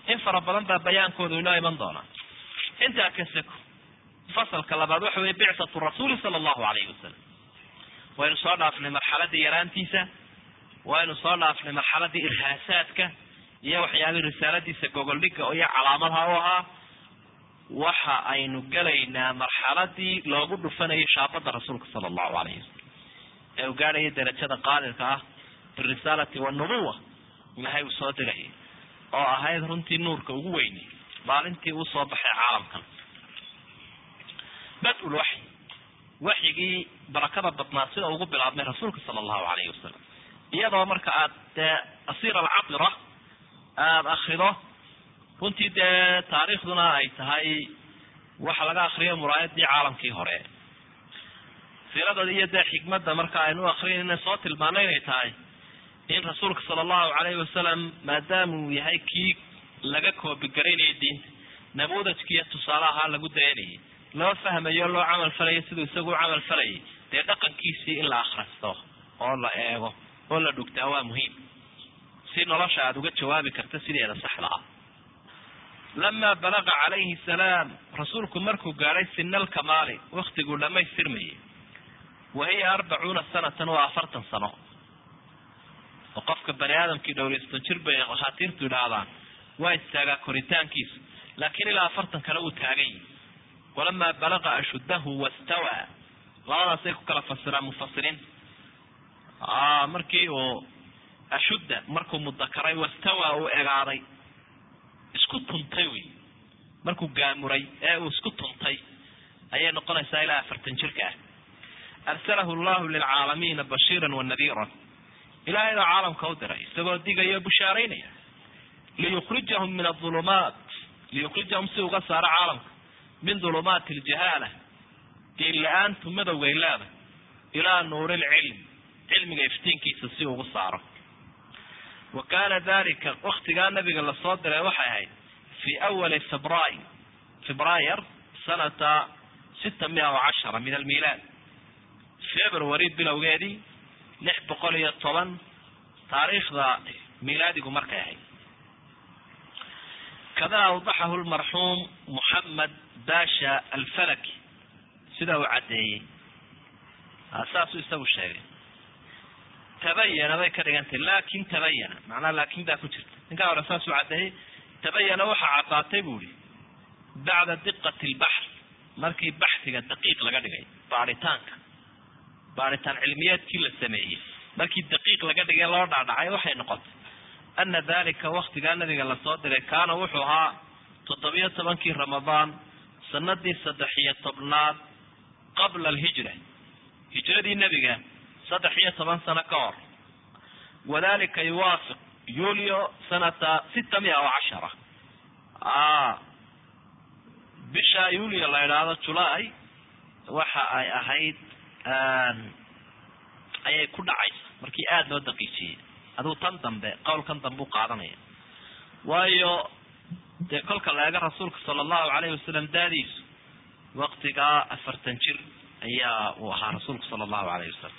in fara badan baa bayaankoodu inoo iman doonaa intaa ka seko fasalka labaad waxa weye bicatu rasuuli sala allahu alayhi wasalam waynu soo dhaafnay marxaladii yaraantiisa waynu soo dhaafnay marxaladii irhaasaadka iyo waxyaabihii risaaladiisa gogoldhiga iyo calaamadaha u ahaa waxa aynu gelaynaa marxaladii loogu dhufanayay shaabada rasuulka sala allahu alayhi wasalam ee uu gaadhaya darajada qaadirka ah birisaalati wanubuwa ilahay uu soo dirayay oo ahayd runtii nuurka ugu weynay maalintii uu soo baxay caalamkan. Bad-ul waxyi waxyigii barakada badnaa sida ugu bilaabmay rasuulka sala allahu alayhi wasalam iyadoo marka aad dee asiir alcabira aada akrido runtii dee taariikhduna ay tahay waxa laga akriyo muraayadii caalamkii hore. Siirada iyo dee xikmadda marka aynu akrinayna soo tilmaanay inay tahay in rasuulka sala allahu alayhi wasalam maadaamuu yahay kii laga koobigaraynayay diinta namuudajkiiyo tusaale ahaa lagu dayanayay loo fahmayo loo camal falayo siduu isagu u camal falayay dee dhaqankiisii in la akhristo oo la eego oo la dhugtaa waa muhiim si nolosha aada uga jawaabi karta sideeda saxda ah lamaa balaqa calayhi salaam rasuulku markuu gaadhay sinal kamaali waktiguu dhamaystirmayay wa hiya arbacuuna sanatan waa afartan sano oo qofka bani aadamkii dhowriyaston jir bay dhakhaatiirtu idhaahdaan waa istaagaa koritaankiisu laakiin ilaa afartan kale uu yahi walamaa balaqa ashuddahu wastawaa labadaasay ku kala fasiraan mufasiriinta markii uu ashudda markuu mudakaray wastawaa uu egaaday isku tuntay wey markuu gaamuray ee uu isku tuntay ayay noqonaysaa ilaa afartan jirka ah arsalahu llahu lilcaalamiina bashiiran wa nadiiran ilaahay baa caalamka u diray isagoo digaya bushaaraynaya liyukrijahum min aulumaat liyukrijahum si uga saaro caalamka min dulumaati aljahaala diin la'aantu madowgay leeday ilaa nuuri lcilm cilmiga iftiinkiisa si ugu saaro wa kaana dalika waktigaa nabiga la soo diray waxay ahayd fii awali febray febrayar sanata sita mia wa cashara min almilaad february bilowgeedii lix boqol iyo toban taariikhda milaadigu markay ahayd. Kada awdaxahu lmarxuum moxamed basha alfalaki sida uu caddeeyey. Saasuu isagu sheegay tabayana bay ka dhigantay laakin tabayana macnaha laakin baa ku jirta ninkaa hore saasuu caddeeyey tabayana waxaa caddaatay bu ihi bacda diqati lbaxr markii baxsiga daqiiq laga dhigay baaritaanka baaritaan cilmiyeedkii la sameeyey markii daqiiq laga dhigay loo dhaadhacay waxay noqotay ana dalika waktigaa nabiga la soo diray kaana wuxuu ahaa toddobiyo tobankii ramadaan sanadii saddex iyo tobnaad qabla alhijra hijradii nebiga saddex iyo toban sano ka hor. Wadalika yuwaafiq yulio sanata sita mia wa cashara bisha yulio la idhaahdo julay waxa ay ahayd ayay ku dhacaysa. Markii aada loo daqiijiyey aduu tan dambe qowlkan dambe u qaadanaya. Waayo dee kolka la eego rasuulka sala allahu alayhi wasalam daadiisu waktigaa afartan jir ayaa uu ahaa rasuulku sala allahu alayhi wasalam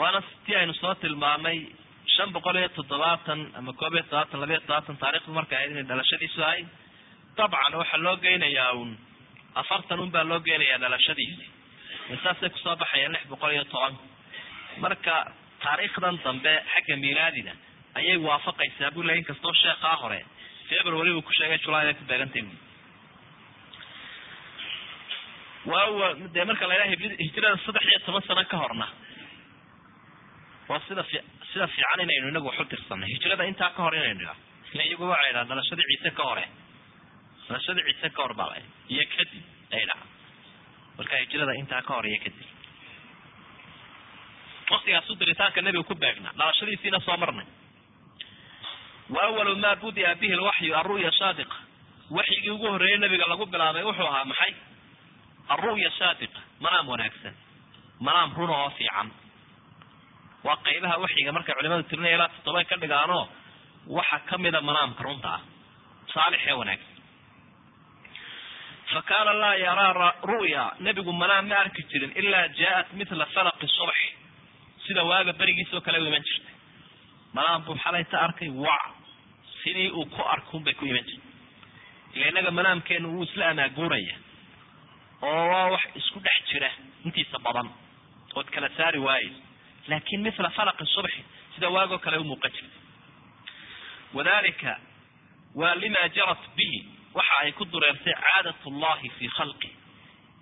waana tii aynu soo tilmaamay shan boqol iyo toddobaatan ama koob iyo todobaatan labiyo todobaatan taarikhdu markay ahayd inay dhalashadiisu ahayd dabcan waxaa loo geynayaa un afartan un baa loo geynayaa dhalashadiisi saasay ku soo baxayaan lix boqol iyo toban marka taariikhdan dambe xagga milaadida ayay waafaqaysaa buu ley inkastoo sheekaa hore february uu ku sheegay julay ay ku beegantay waa dee marka la yidhaha hijrada saddex iyo toban sano ka horna waa sida sida fiican inaynu inagu wax u tirsanay hijrada intaa ka hor inaynu idha ila iyagu waxay idhaha dhalashadii ciise ka hore. Dhalashadii ciise ka hor baa la iyo kadib ay dhaha. Marka hijrada intaa ka hor iyo kadib. Waktigaasu diritaanka nebiga ku beegnaa dhalashadiisiina soo marnay. Wa awalu ma budia bihi lwaxyu alru'ya saadiqa waxyigii ugu horreeyey nabiga lagu bilaabay wuxuu ahaa maxay? Alru'ya saadiqa manaam wanaagsan. Manaam runa oo fiican waa qaybaha waxyiga markay culimadu tirinaya ilaa toddoba ka dhigaanoo waxa kamida manaamka runta ah. Saalix ee wanaagsan fa kaana laa yaraa ru'ya nebigu manaam ma arki jirin ilaa jaaءat mithla falaqi subx sida waaga berigiisoo kale u iman jirtay. Manaam buu xalayta arkay wac sidii uu ku arkun bay ku iman jirtay. Ila inaga manaamkeenu wuu isla amaaguuraya oo waa wax isku dhex jira intiisa badan. Ood kala saari waayeyso laakin mithla falaqi subxi sida waagoo kale umuuqan jirtay wadalika waa lima jarat bihi waxa ay ku dureertay caadat llahi fi khalqi.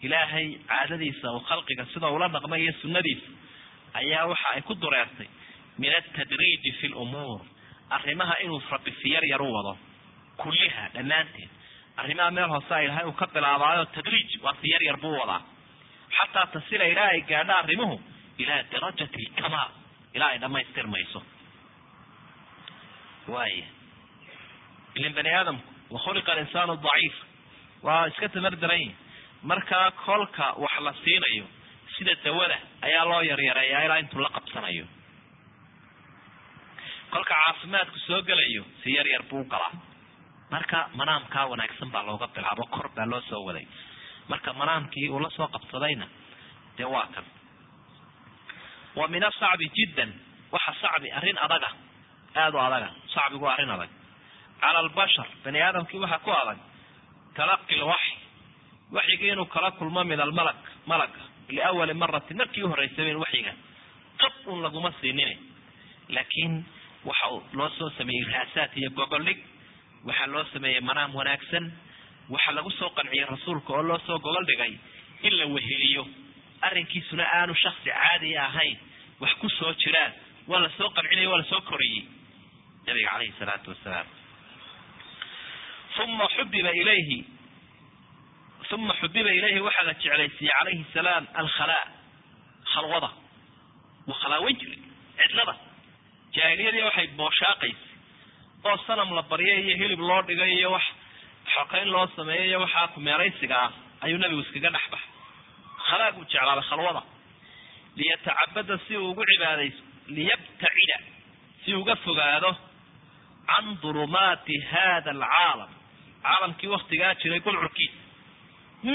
Ilaahay caadadiisa oo khalqiga sida ula dhaqmay iyo sunadiisa ayaa waxa ay ku dureertay min altadriiji fi lumuur arrimaha inuu rabbi fiyar yar u wado. Kulliha dhammaanteed arrimaha meel hoose ay lahay uu ka bilaabaayo tadriij waa fiyar yar buu wadaa. Xataa tasila ilaa ay gaadho arrimuhu ilaa darajati lkamaal ilaa ay dhamaystirmayso waaya ilan bani aadamku wakhuliqa alinsaanu daciif waa iska tamar daran yihi markaa kolka wax la siinayo sida dawada ayaa loo yaryareeyaa ilaa intuu la qabsanayo kolka caafimaadku soo gelayo si yar yar buu galaa marka manaamkaa wanaagsan baa looga bilaabo kor baa loo soo waday marka manaamkii uu la soo qabsadayna dee waa kan wa min asacbi jiddan. Waxa sacbi arrin adaga. Aada u adaga. Sacbigu arrin adag. Cala albashar. Bani aadamkii waxaa ku adag. Talaqi lwaxy waxyigii inuu kala kulmo min almalak. Malaga liawali maratin markii uhoreysay in waxyiga qab un laguma siinin. Laakiin waxa loo soo sameeyey raasaat iyo gogoldhig waxaa loo sameeyey manaam wanaagsan. Waxaa lagu soo qanciyey rasuulka oo loo soo gogol dhigay. In la weheliyo arrinkiisuna aanu shaksi caadi ahayn wax ku soo jiraan waa la soo qancinaya waa la soo koriyey. Nabiga caleyhi salaatu wasalaam uma xubiba ilayhi uma xubiba ilayhi waxaa la jeclaysiiyey calayhi salaam alkhalaa khalwada. Wuu khalaaweyn jiray cidlada jaahiliyadii waxay booshaaqaysay oo sanam la baryay iyo hilib loo dhigay iyo wax xokayn loo sameeyay iyo waxaa kumeeraysiga ah ayuu nabigu iskaga dhex uu jeclaaday khalwada. Liyatacabada si uu ugu cibaadayso liyabtacida si uga fogaado can dulumaati hada alcaalam. Caalamkii waktigaa jiray gulcurkiisa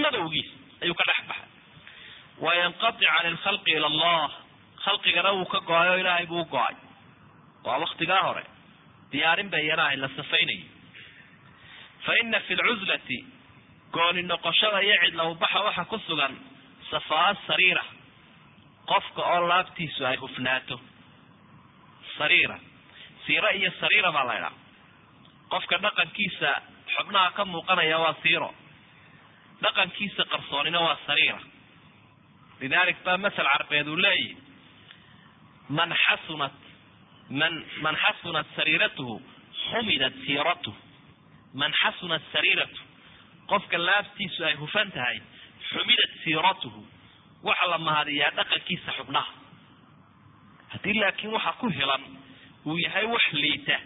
madowgiisa ayuu ka dhex baxay. Wayanqatic can ilkhalqi ila allah. Khalqigana wuu ka go'ay oo ilaahay buu go'ay. Waa waktigaa hore. Diyaarin bay iyana ahay la safaynayo. Fa ina fi lcuzlati gooni noqoshada iyo cidlawbaxa waxa ku sugan safaa sariira. Qofka oo laabtiisu ay hufnaato. Sariira. Siira iyo sariira baa la ydhaha qofka dhaqankiisa xubnaha ka muuqanaya waa siiro. Dhaqankiisa qarsoonina waa sariira. Lidalik baa masal carbeed uu leeyahy man xasunat man man xasunat sariiratuhu xumidat siiratuh man xasunat sariiratu. Qofka laabtiisu ay hufan tahay xumidat siiratuhu waxa la mahadiyaa dhaqankiisa xubnaha haddii laakiin waxa ku hilan uu yahay wax liita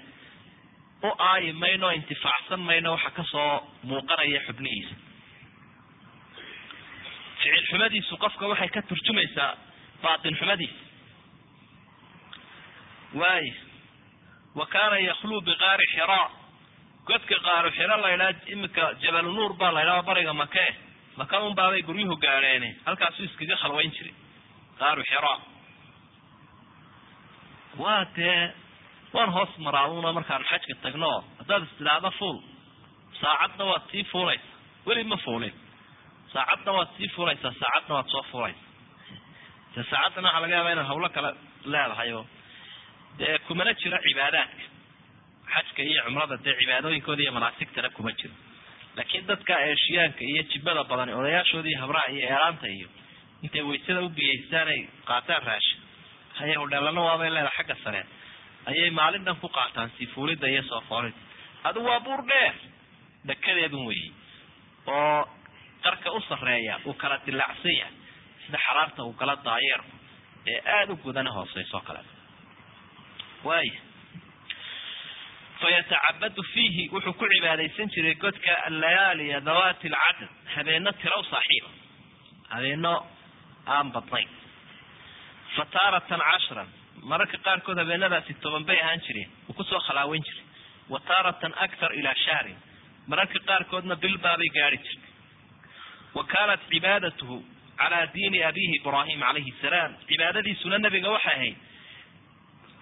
u aayi mayno intifaacsan mayno waxa ka soo muuqanaya xubnihiisa ficil xumadiisu qofka waxay ka turjumaysaa baatin xumadiisa waay wa kaana yakluu biqaari xiraa godka qaaru xiro laydhaa imika jabalu nuur baa laydhaha bariga make maka un baabay guryuhu gaadheene halkaasuu iskaga khalwayn jiray. Qaaru xiraa. Waa dee waan hoos maraa una markaan xajka tagno haddaad istidhaahda fuul. Saacadna waad sii fuulaysa weli ma fuulin. Saacadna waad sii fuulaysaa saacadna waad soo fuulaysa de saacaddana waxaa laga yaabaa inaad hawlo kale leedahay oo dee kumana jiro cibaadaadka. Xajka iyo cumrada dee cibaadooyinkooda iyo manaasigtana kuma jiro laakiin dadka eeshiyaanka iyo jibada badani odayaashooda iyo habraha iyo eeraanta iyo intay waysada u biyeystaan ay qaataan raashin. Haya hudheelana waabay leedahay xagga sare. Ayay maalin dhan ku qaataan siifuulida iyo soofoolida adu waa buur dheer dhakadeedun weyi oo qarka u sareeya uu kala dilaacsan yahay. Sida xaraarta uu kala daayeerku ee aada u gudana hooseyso kale. Waaya fayatacabadu fiihi wuxuu ku cibaadaysan jiray godka allayaaliya dawaati alcadad habeeno tiraw saaxiiba habeeno aan badnayn fa taaratan cashran mararka qaarkood habeenadaasi toban bay ahaan jireen uu ku soo khalaawan jiray wa taaratan akthar ilaa shahrin mararka qaarkoodna bilbaabay gaari jirtay wa kaanat cibaadatuhu calaa diini abihi ibraahim calayhi salaam cibaadadiisuna nabiga waxay ahayd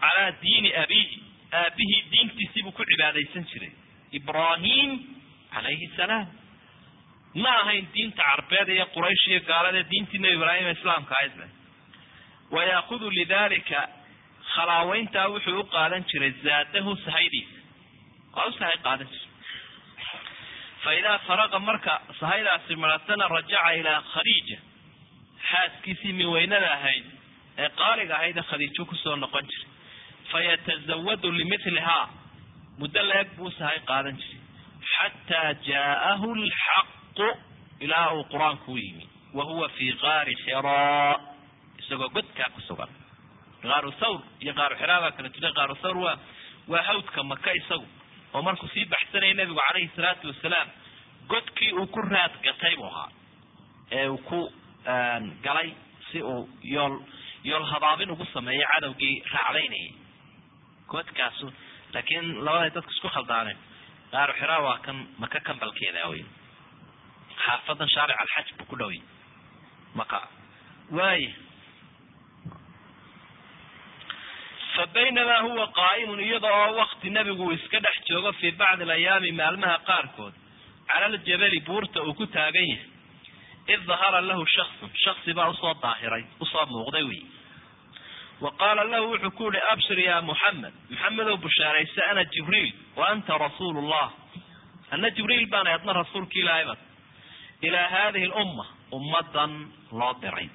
calaa diini abihi aabihii diintiisiibuu ku cibaadaysan jiray ibraahim calayhi salaam ma ahayn diinta carbeed iyo quraysh iyo gaalada diintii nebi ibraahim islaamka ahaydle wayaakudu lidalika khalaaweyntaa wuxuu u qaadan jiray zaadahu sahaydiisa waa u sahay qaadan jiray fa idaa faraqa marka sahaydaasi maratana rajaca ilaa khadiija xaaskiisii miweynada ahayd ee qaaliga ahayd khadiijo ku soo noqon jiray fayatazawadu limilihaa muddo la-eg buu sahay qaadan jiray xataa jaa'ahu lxaqu ilaa uu qur'aanku u yimi wa huwa fii qaari xiraa isagoo godkaa ku sugan qaaru thawr iyo qaaru xiraa baa kala jira qaaru thawr waa waa hawdka maka isagu oo markuu sii baxsanayay nabigu calayhi salaatu wasalaam godkii uu ku raad gatay buu ahaa ee uu ku galay si uu yool yool habaabin ugu sameeyo cadowgii raacdaynayay godkaasu laakiin labaday dadku isku khaldaaneen qaaru xiraa waa kan maka kambalkeeda wey xaafadan shaaric alxaj buu ku dhoway maka. Waaya fa baynamaa huwa qaa'imun iyada oo wakti nabigu uu iska dhex joogo fii bacdi alayaami maalmaha qaarkood cala aljabali buurta uu ku taagan yahay. Id dahara lahu shaksun shaksi baa u soo daahiray u soo muuqday wey wa qaala lahu wuxuu ku yihi abshir ya muxamed maxamedow bushaaraysa ana jibriil wa anta rasuulu llah ana jibriil baana adna ilaahay bad ilaa hadihi lumma ummadan loo diray.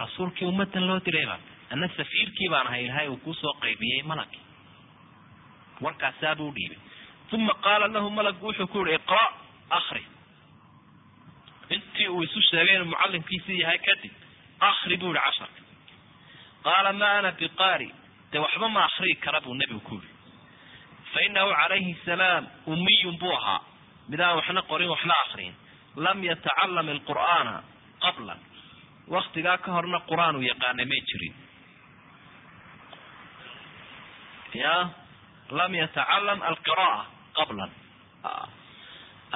Rasuulkii ummadan loo diray baan. Ana safiirkii baan ahay ilahay uu ku soo qaybiyey malagii warkaasaabuu udhiibay uma qaala lahu malaggu wuxuu ku yihi iqra akri intii uu isu sheegay inuu mucalimkiisii yahay kadib akri buu yihi casharka qaala ma ana biqaari dee waxba ma akrii kara buu nebigu ku yihi fa inahu calayhi salaam ummiyun buu ahaa midaan waxna qorin waxna akriyin lam yatacalam alqur'aana qablan waktigaa ka horna qur'aan uu yaqaanay may jirin ya lam yatacalam alqira'a qablan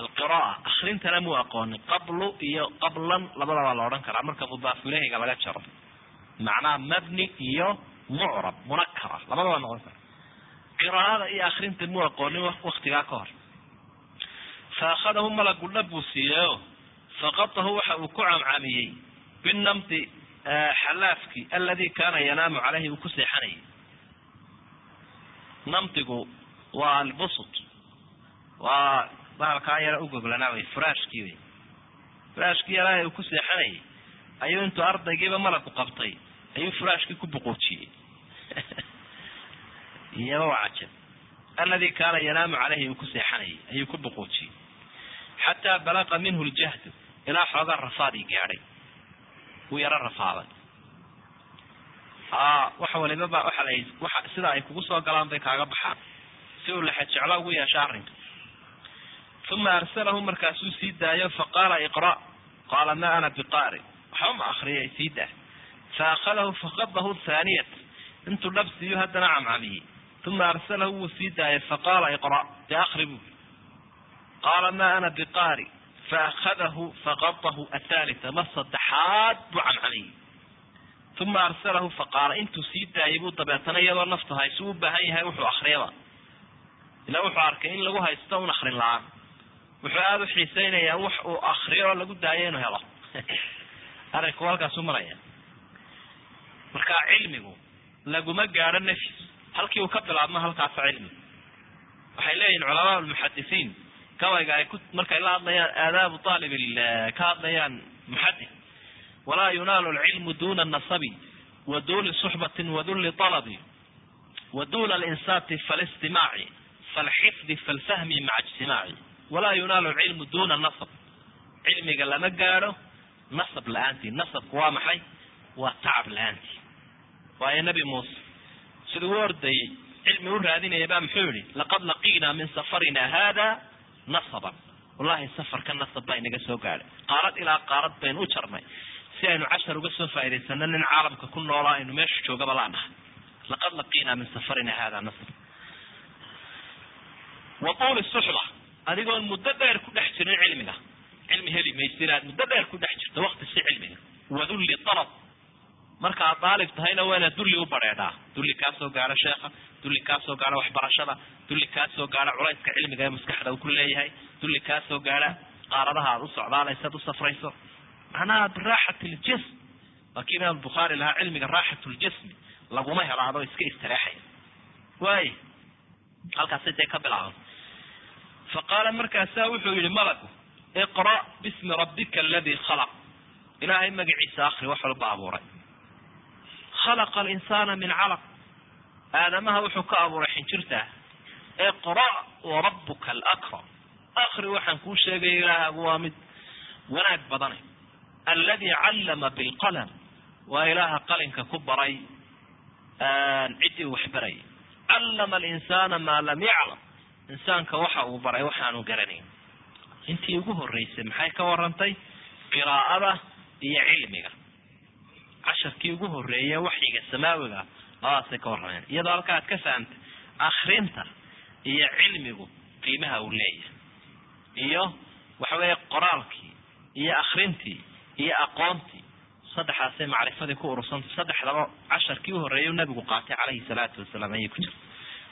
alqira'a akrintana muu aqoonin qablu iyo qablan labadabaa la odhan karaa marka mudaaf ileyhiga laga jaro macnaha mabni iyo mucrab munakara labadaba noqon kara qiraa'ada iyo akrinta muu aqoonin waktigaa ka hor. Fa akhadahu malagu dhab buu siiyeyo faqatahu waxa uu ku camcamiyey binamti xalaafkii aladi kaana yanaamu caleyhi uu ku seexanayay. Namtigu waa albusut. Waa bahalkaa yara ugoglanaa wey furaashkii wey furaashkii yaraha uu ku seexanayay ayuu intuu ardaygiiba malagu qabtay. Ayuu furaashkii ku buquujiyey [LAUGHS] iyaba waa cajab aladi kaana yanaamu caleyhi uu ku seexanayay ayuu ku buquujiyey xataa balaqa minhu ljahdu ilaa xoogaa rafaadii gaadhay. Wuu yaro rafaaday. Waxa waliba ba waxa la waxa sida ay kugu soo galaan bay kaaga baxaan. Si uu laxa jeclo ugu yeesho arrinka uma arsalahu markaasuu sii daayo faqaala iqra qaala ma ana biqaari waxba akriyay sii daa faakadahu fakadahu thaaniyat intuu dhabsiiyo haddana camcamiyey uma arsalahu wuu sii daayay faqaala iqra de akri bu qaala ma ana biqaari faakadahu faqadahu athaalita mar saddexaad buu camcamiyey uma arsalahu faqaala intuu sii daayay buu dabeetana iyadoo naftu haysu u baahan yahay wuxuu akriyaba ila wuxuu arkay in lagu haysto un akrin la'aan wuxuu aada u xiiseynayaa wax uu akriyo oo lagu daayo inuu helo arrinku halkaasu maraya marka cilmigu laguma gaadho nafis halkii uu ka bilaabma halkaasa cilmigu waxay leeyihiin culamaa lmuxadisiin gabayga ay markay la hadlayaan aadaabu aalib ka hadlayaan muxadis. Walaa yunaalu lcilmu duna nasabi wa duli suxbatin wadulli alabi wa duna linsaati falistimaaci falxifdi falfahmi maca ijtimaaci. Walaa yunaalu lcilmu duna nasab cilmiga lama gaadho nasab la'aantii nasabku waa maxay waa tacab la'aantii waayo nabi muuse siduu u ordayey cilmi u raadinaya baa muxuu yihi laqad laqiinaa min safarina hada nasaban wallahi safarka nasab baa inaga soo gaadhay qaarad ilaa qaarad baynu u jarnay si aynu cashar uga soo faa'idaysano nin caalamka ku noolaa aynu meesha joogaba laanahay laqad laqiinaa min safarina hada nasab wa tuuli suxba adigoon muddo dheer ku dhex jirin cilmiga cilmi heli maysa inaad muddo dheer ku dhex wakti si cilmiga wadulli alab markaad daalib tahayna waa inaad dulli u bareedhaa dulli kaa soo gaadho sheekha dulli kaa soo waxbarashada dulli kaa soo gaadho culayska cilmiga ee maskaxda uu ku leeyahay dulli kaa soo gaadha qaaradaha aad u socdaalaysaad u safrayso macnaha biraaxat ljism waa kii imaam bukhaari lahaa cilmiga raaxat ljismi laguma helo adoo iska istareexaya waay halkaasay dee ka bilaaban fa qaala markaasaa wuxuu yihi malagu iqra bismi rabbika aladi khalaq ilaahay magaciisa akri wax walba abuuray khalaqa alinsaana min calaq aadamaha wuxuu ka abuuray xinjirtaa iqra warabuka alakram akri waxaan kuu sheegaya ilaahagu waa mid wanaag badanay aladi callama bilqalam waa ilaaha qalinka ku baray ciddii wax barayay callama alinsaana maa lam yaclam insaanka waxa uu baray waxaanu garanayn intii ugu horeysay maxay ka warantay qiraa'ada iyo cilmiga. Casharkii ugu horeeye waxyiga samaawiga labadaasay ka warramayaan iyadoo halka aad ka fahamtay akrinta iyo cilmigu qiimaha uu leeyahay. Iyo waxa weeye qoraalkii iyo akrintii iyo aqoontii saddexaasay macrifadii ku urursantay saddexdaba casharkii u horreeyay nabigu qaatay calayhi salaatu wasalaam ayay ku jirta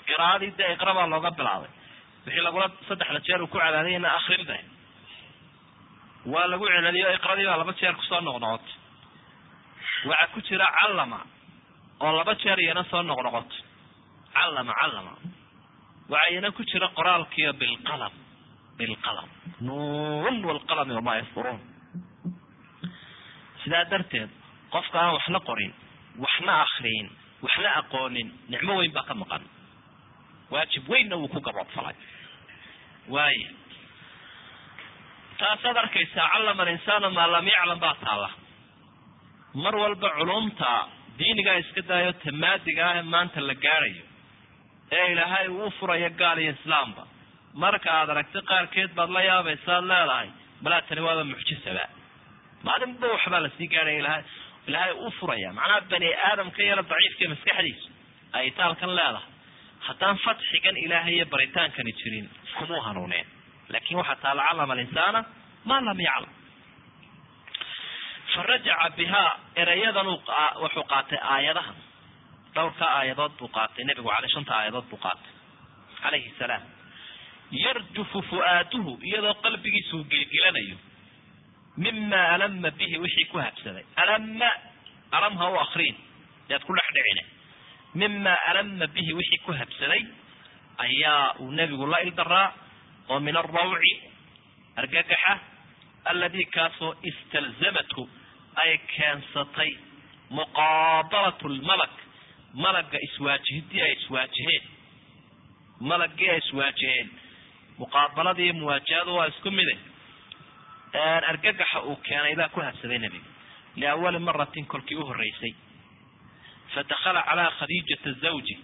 qiraa'adii dee iqra baa looga bilaabay wixii lagula saddexda jeer uu ku cadaadayna akrinta waa lagu celeliyo iqradii baa laba jeer ku soo noqnoqotay waxaa ku jira callama oo laba jeer iyana soo noqnoqoto callama callama. Waxaa iyana ku jira qoraalkiiyo bilqalam bilqalam. Nuun walqalami wamaa yasturuun sidaa darteed qofka aan waxna qorin waxna akriyin waxna aqoonin nicmo weyn baa ka maqan. Waajib weynna wuu ku gaboodfalay. Waaya taasaad arkaysaa callama alinsaana maa lam yaclam baa taalla. Mar walba culumta diinigaa iska daayo tamaadiga ah ee maanta la gaadhayo ee ilaahay uu furayo gaal iyo islaamba. Marka aad aragtay qaarkeed baad la yaabaysaad leedahay malaa tani waaba mucjisaba. Maalinba waxbaa la sii gaadhaya ilahay ilaahay uu furaya. Macnaha bani aadamka yala daciifka maskaxdiisu ay taalkan leedahay. Haddaan fatxigan ilaahay iyo baritaankani jirin kumuu hanuuneen laakin waxaa taala callama alinsaana maa lam yaclam farajaca bihaa erayadan wuxuu qaatay aayadahan dhowrka aayadood buu qaatay nebigu ale shanta aayadood buu qaatay calayhi salaam yarjufu fu'aaduhu iyadoo qalbigiisa uu gelgelanayo mima alama bihi wixii ku habsaday alama alamha u akriin yaad ku dhex dhicine mima alama bihi wixii ku habsaday ayaa uu nebigu la ildaraa oo min alrawci argagaxa aladi kaasoo istalzamathu ay keensatay muqaabalat lmalak malagga iswaajihidii ay iswaajaheen malagii ay iswaajaheen muqaabaladii muwaajahadu waa isku mide argagaxa uu keenay baa ku habsaday nebiga. Liawali maratin kolkii u horeysay fadakala calaa khadiijata zawji.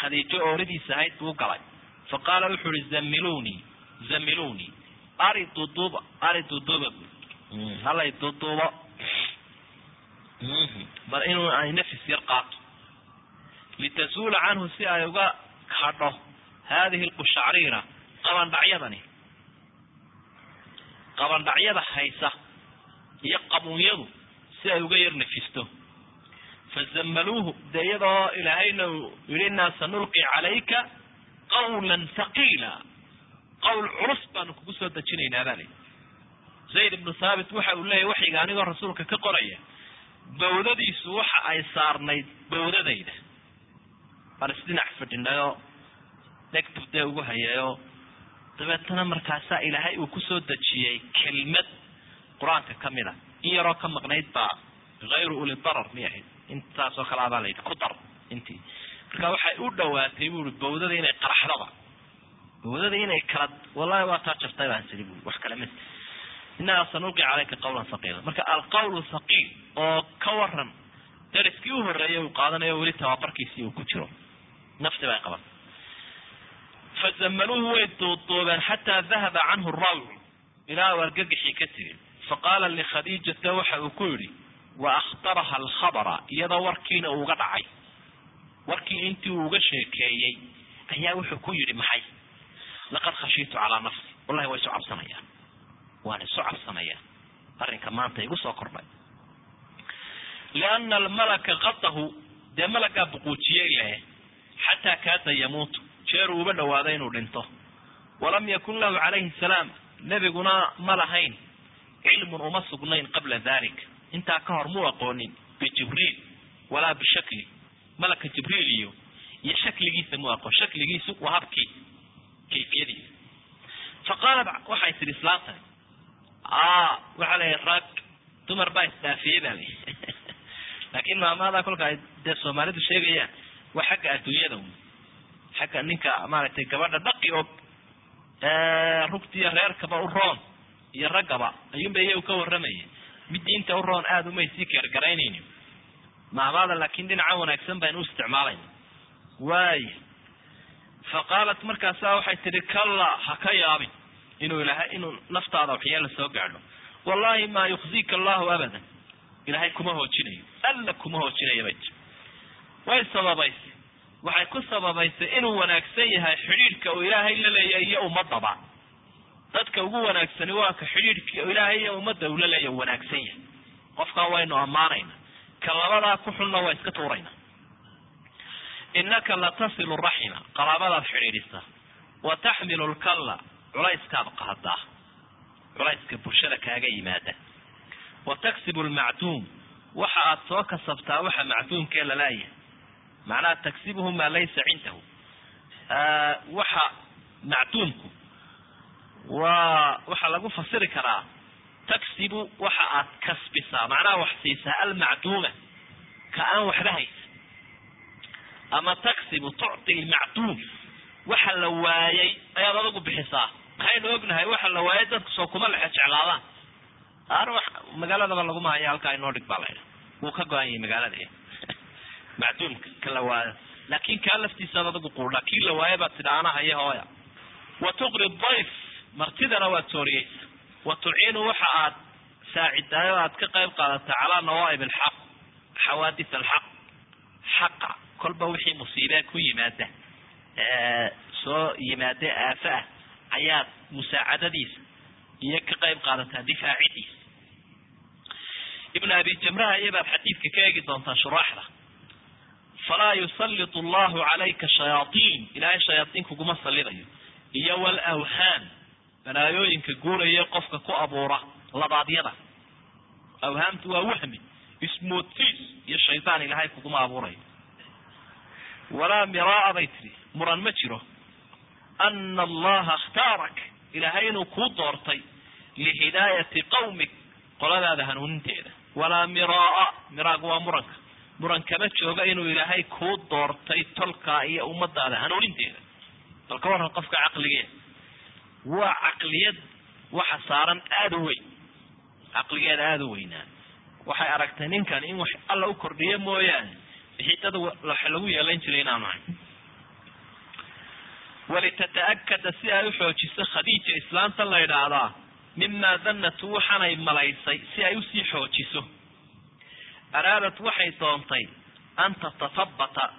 Khadiijo ooradiisa ahayd buu galay. Faqaala wuxu uhi zamilunii zamilunii ari duduba ari duduba halay dudubo bal inuu ay nafis yar qaato. Litasuula canhu si ay uga hadho haadihi lqushacriira qabandhacyadani qabandhacyada haysa iyo qabuunyadu si ay uga yar nafisto. Fazammaluuhu dee iyadoo ilaahayna uu yihi innaa sanulqi calayka qawlan thaqiila qawl culus baanu kugu soo dejinaynaa baa layihi zayd ibnu thaabit waxa uu leeyahy waxyiga anigoo rasuulka ka qoraya bawdadiisu waxa ay saarnayd bawdadayda baan isdhinac fadhinayoo dhegtu dee ugu hayayoo dabeetana markaasaa ilaahay uu ku soo dejiyey kelmad qur'aanka ka mid a in yaroo ka maqnayd baa hayru uli darar mi ahayd. Intaasoo kale abaa la yidhi ku dar intii. Marka waxay u dhawaatay buui bawdada inay qaraxdaba bawdada inay kala wallahi waa taa jartay baan siri bui wax kale ma innaha sanulqi calayka qawlan haqiila marka alqawl haqiil oo ka waran dariskii u horeeyay uu qaadanayo weli tababarkiisii uu ku jiro. Nafti bay qaban. Fazamaluuhu way duuduubeen xataa dahaba canhu rawc ilaa u argagixii ka tiri faqaala likhadiijata waxa uu ku yidhi wa akhtaraha alkhabara iyadoo warkiina uuga dhacay. Warkii intii uu uga sheekeeyey ayaa wuxuu ku yidhi maxay laqad khashiitu calaa nafsi wallahi waa isu cabsanayaan waan isu cabsanaya arrinka maanta igu soo kordhay liana almalaka qadahu dee malagaa buquujiyey leh xataa kaada yamuutu jeeruu uba dhawaaday inuu dhinto walam yakun lahu calayhi salaam nebiguna ma lahayn cilmun uma sugnayn qabla dalik intaa ka hor muu aqoonin bijibriil walaa bishakli malaka jibriil iyo iyo shakligiisa mu aqoon shakligiisu waa habkii kayfiyadiisa fa qaalat waxay tihi islaantani waxaa la rag dumar baa isdaafiyey baa la [LAUGHS] laakin maamaada kolka ay dee soomaalidu sheegayaan waa xagga adduunyada xagga ninka maaragtay gabadha dhaqi og rugtiya reerkaba u roon iyo raggaba ayuunba iyagu ka warramaya mid diinta u roon aada umay sii keergaraynayni maamaada laakin dhinaca wanaagsan baynu u isticmaalayna. Waaya fa qaalat markaasa waxay tihi kalla ha ka yaabin inuu ilahay inuu naftaada waxyeela soo gaadho wallahi maa yukhzika allahu abadan ilahay kuma hoojinayo alla kuma hoojinayo bay way sababaysay waxay ku sababaysay inuu wanaagsan yahay xidhiidhka uu ilaahay la leeyahay iyo ummadaba dadka ugu wanaagsani waa ka xidhiidhka ilaahay iyo ummadda uu la leeyahay wanaagsan yahay qofkaa waynu ammaanayna ka labadaa ku xunna waa iska tuurayna innaka latasilu raxima qaraabadaad xidhiidhisaa wa taxmilu lkalla culayskaad qaadaa. Culayska bulshada kaaga yimaada. Wa taksibu lmacduum waxa aad soo kasabtaa waxa macduumkee lalaayahay macnaha taksibuhu maa laysa cindahu. Waxa macduumku waa waxaa lagu fasiri karaa taksibu waxa aad kasbisaa. Macnaha wax siisaa almacduuma. Ka aan waxba haysa ama taksibu tucti lmacduum waxa la waayay ayaad adigu bixisaa. Maxaynu ognahay? Waxa la waayay dadku soo kuma lexe jeclaadaan. Ar wax magaaladaba laguma haya halkaa inoo dhig baa laydha wuu ka go-an yahay magaalada [LAUGHS] macduumka ka la waayo laakin kaa laftiisaad adigu quudha kii la waayo baad tidha ana haya hooya. Wa tuqri dayf martidana waad sooriyeysa wa tuciinu waxa aad saacidaayo aad ka qayb qaadata calaa nawaaib alxaq xawaadis alxaq xaqa kolba wixii musiibee ku yimaada soo yimaade aafe ah ayaad musaacadadiisa iyo ka qayb qaadataa difaacidiisa. Ibn abi jamraha iyabaad xadiidka ka eegi doontaa shuraaxda. Falaa yusallitu allahu calayka shayaaiin ilaahay shayaaiin kuguma salidayo iyo walawhaan balaayooyinka guuraya qofka ku abuura labaadyada awhaamtu waa wahmi ismoodsiis iyo shaydaan ilaahay kuguma abuurayo walaa miraa bay tihi muran ma jiro. Ana allaha ikhtaarak ilaahay inuu kuu doortay lihidaayati qawmik. Qoladaada hanuuninteeda. Walaa miraa miraagu waa muranka. Muran kama jooga inuu ilaahay kuu doortay tolkaa iyo ummadaada hanuuninteeda. Bal ka waran qofka caqligeeda waa caqliyad waxa saaran aada u weyn. Caqligeeda aada u weynaa. Waxay aragtay ninkan in wax alla u kordhiyo mooyaane waxa lagu yeelayn jiray inaanu ahayn walitata'akada si ay u xoojiso khadiija islaamta la idhaahdaa mimaa danatu waxaanay malaysay si ay u sii xoojiso. Araadat waxay doontay an tatahabata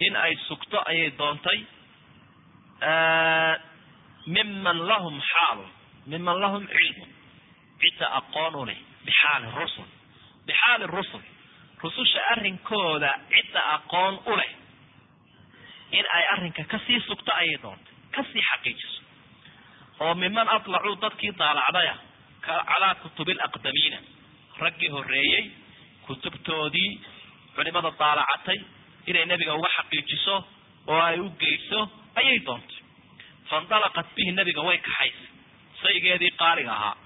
in ay sugto ayay doontay miman lahum xaal miman lahum cilmu cidda aqoon u leh bixaali rusul bixaali rusul rususha arrinkooda cidda aqoon u leh in ay arrinka ka sii sugto ayay doontay ka sii xaqiijiso. oo miman atlacuu dadkii daalacdaya calaa kutubi alaqdamiina raggii horeeyey kutubtoodii culimada daalacatay inay nebiga uga xaqiijiso oo ay u geyso ayay doontay. Faindalaqat bihi nebiga way kaxaysay saygeedii qaaliga ahaa.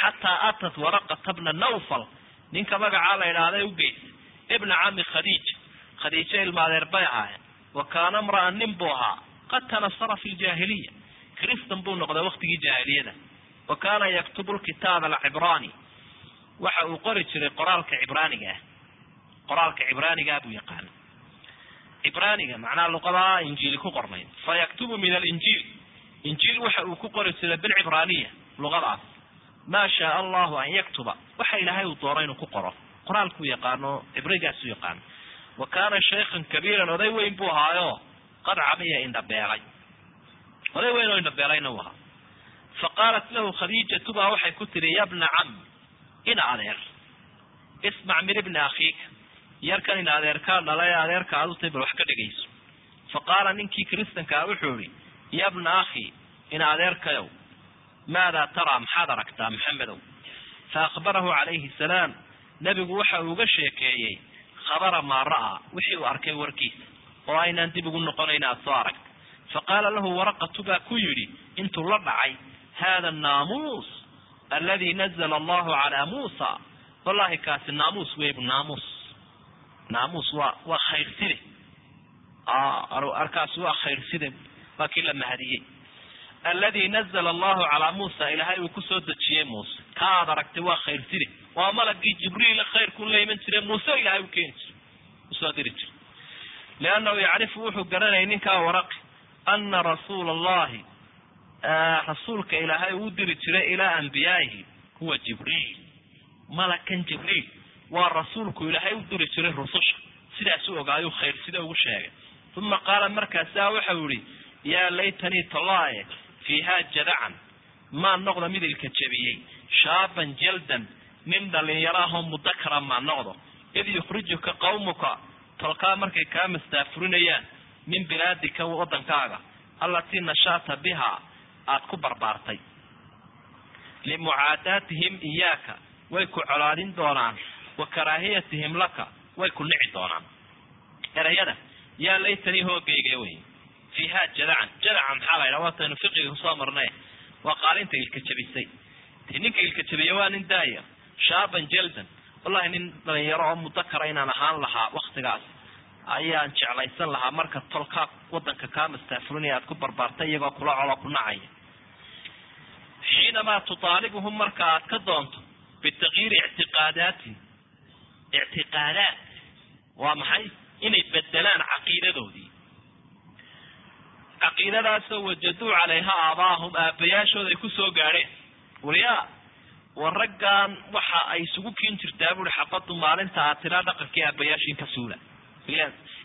Xataa atat waraqata bna nawfal ninka magacaa la idhaahday u geysay ibna cami khadiija khadiijo ilmaadeer bay ahaayeen. Wa kaana mra'an nin buu ahaa. Qad tanasara fi ljaahiliya kristan buu noqday waktigii jaahiliyada. Wa kaana yaktubu lkitaaba alcibraani waxa uu qori jiray qoraalka cibraaniga ah. Qoraalka cibraanigaa buu yaqaana cibraaniga macnaha luqadaa injiili ku qornayd fa yaktubu min alinjiil. Injiil waxa uu ku qori jiray bilcibraaniya luqadaas. Maa shaaa allahu an yaktuba. Waxa ilaahay uu dooro inuu ku qoro qoraalkuu yaqaano cibrigaasu yaqaano wa kaana shaykhan kabiiran oday weyn buu ahaayo qad camiya indhabeelay oday weyn oo indhabeelayna u ahaa. Fa qaalat lahu khadiijatu baa waxay ku tiri ya bna cam ina adeer. Ismac min ibni akhiika yarkan ina adeerkaa dhala ee adeerka aad u tahay bal wax ka dhegayso fa qaala ninkii kristankaa wuxuu ihi ya bna akhi ina adeerkayow maadaa taraa maxaad aragtaa maxamedow? Fa akhbarahu calayhi salaam nebigu waxa uu uga sheekeeyey khabara maa ra'aa wixii uu arkay warkiisa oo aynaan dib ugu noqonayn aad soo aragta fa qaala lahu waraqatu baa ku yidhi intuu la dhacay hada naamuus aladi nazla allahu calaa muusa. Wallahi kaasi naamuus wey naamuus. Naamuus waa waa khayrside arkaasi waa khayrside waa kii la mahadiyey aladi nazla allahu calaa muusa ilaahay uu ku soo dejiyey muuse. Ka aad aragtay waa khayrside waa malagii jibriil khayrku la iman jire muuse ilahay u keeni jire u soo diri jire liannahu yacrifu wuxuu garanayay ninkaa waraqi ana rasuula allahi rasuulka ilaahay uu diri jiray ilaa ambiyaa'ihi huwa jibriil. Malakan jibriil waa rasuulku ilaahay u diri jiray rususha. Sidaasuu ogaayuu khayr sida ugu sheegay. Uma qaala markaasaa waxau yihi yaa laytanii tallaaye fiihaa jadacan maa noqdo mid ilka jebiyey shaaban jaldan nin dhalinyaro ahoo mudakara maa noqdo. Id yukhrijuka qawmuka tolkaa markay kaa mastaafurinayaan min bilaadika wadankaaga allatii nashaata bihaa aada ku barbaartay. Limucaadaatihim iyaaka way ku colaadin doonaan wa karaahiyatihim laka way ku nici doonaan. Erayada yaa laytanii hoogayga wey? Fiiha jadacan jadaca maxaa la ydhaha waataynu fiqiga ku soo marnay. Waa qaalinta ilka jabisay. Ninka ilka jabiya waa nin daaya shaaban jaldan. Wallahi nin dhalinyaro oo mudakara inaan ahaan lahaa waktigaas ayaan jeclaysan lahaa marka tolkaa wadanka kaa aad ku barbaartay iyagoo kula colo ku nacaya. Xiinamaa tutaalibuhum marka aad ka doonto bitagyiiri ictiqaadaati ictiqaadaat waa maxay? Inay bedelaan caqiidadoodii. Caqiidadaasoo wajaduu calayha aabaahum aabayaashooda ay ku soo gaadheen. Waliyaa war raggan waxa ay isugu kiin jirtaa buri xabadu maalinta aad tiraa dhaqankii aabayaashiin ka suula.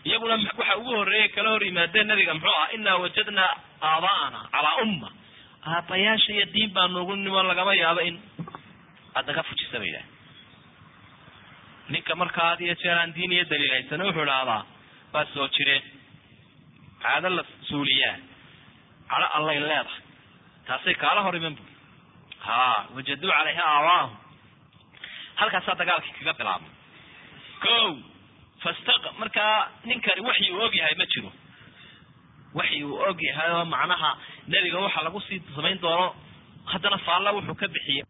Iyaguna waxa ugu horreeya kala hor yimaadeen nabiga muxuu ah inaa wajadnaa aabaana calaa umma. Aabayaasha iyo diin baa noogu nimo lagama yaabo in aad naga fujisa ba yidhaha ninka markaa had iyo jeer aan diin iyo daliil haysana wuxuu idhaahdaa waa soo jireen caado la suuliyaa? Calo allay leedahay. Taasay kaala hor iman buri ha wajaduu calayha aabaahum halkaasaa dagaalkii kaga bilaabmay. Ko fasta markaa ninkani waxi uu og yahay ma jiro. Waxi uu og yahay oo macnaha nebiga waxa lagu sii samayn doono haddana faalla wuxuu ka bixiyey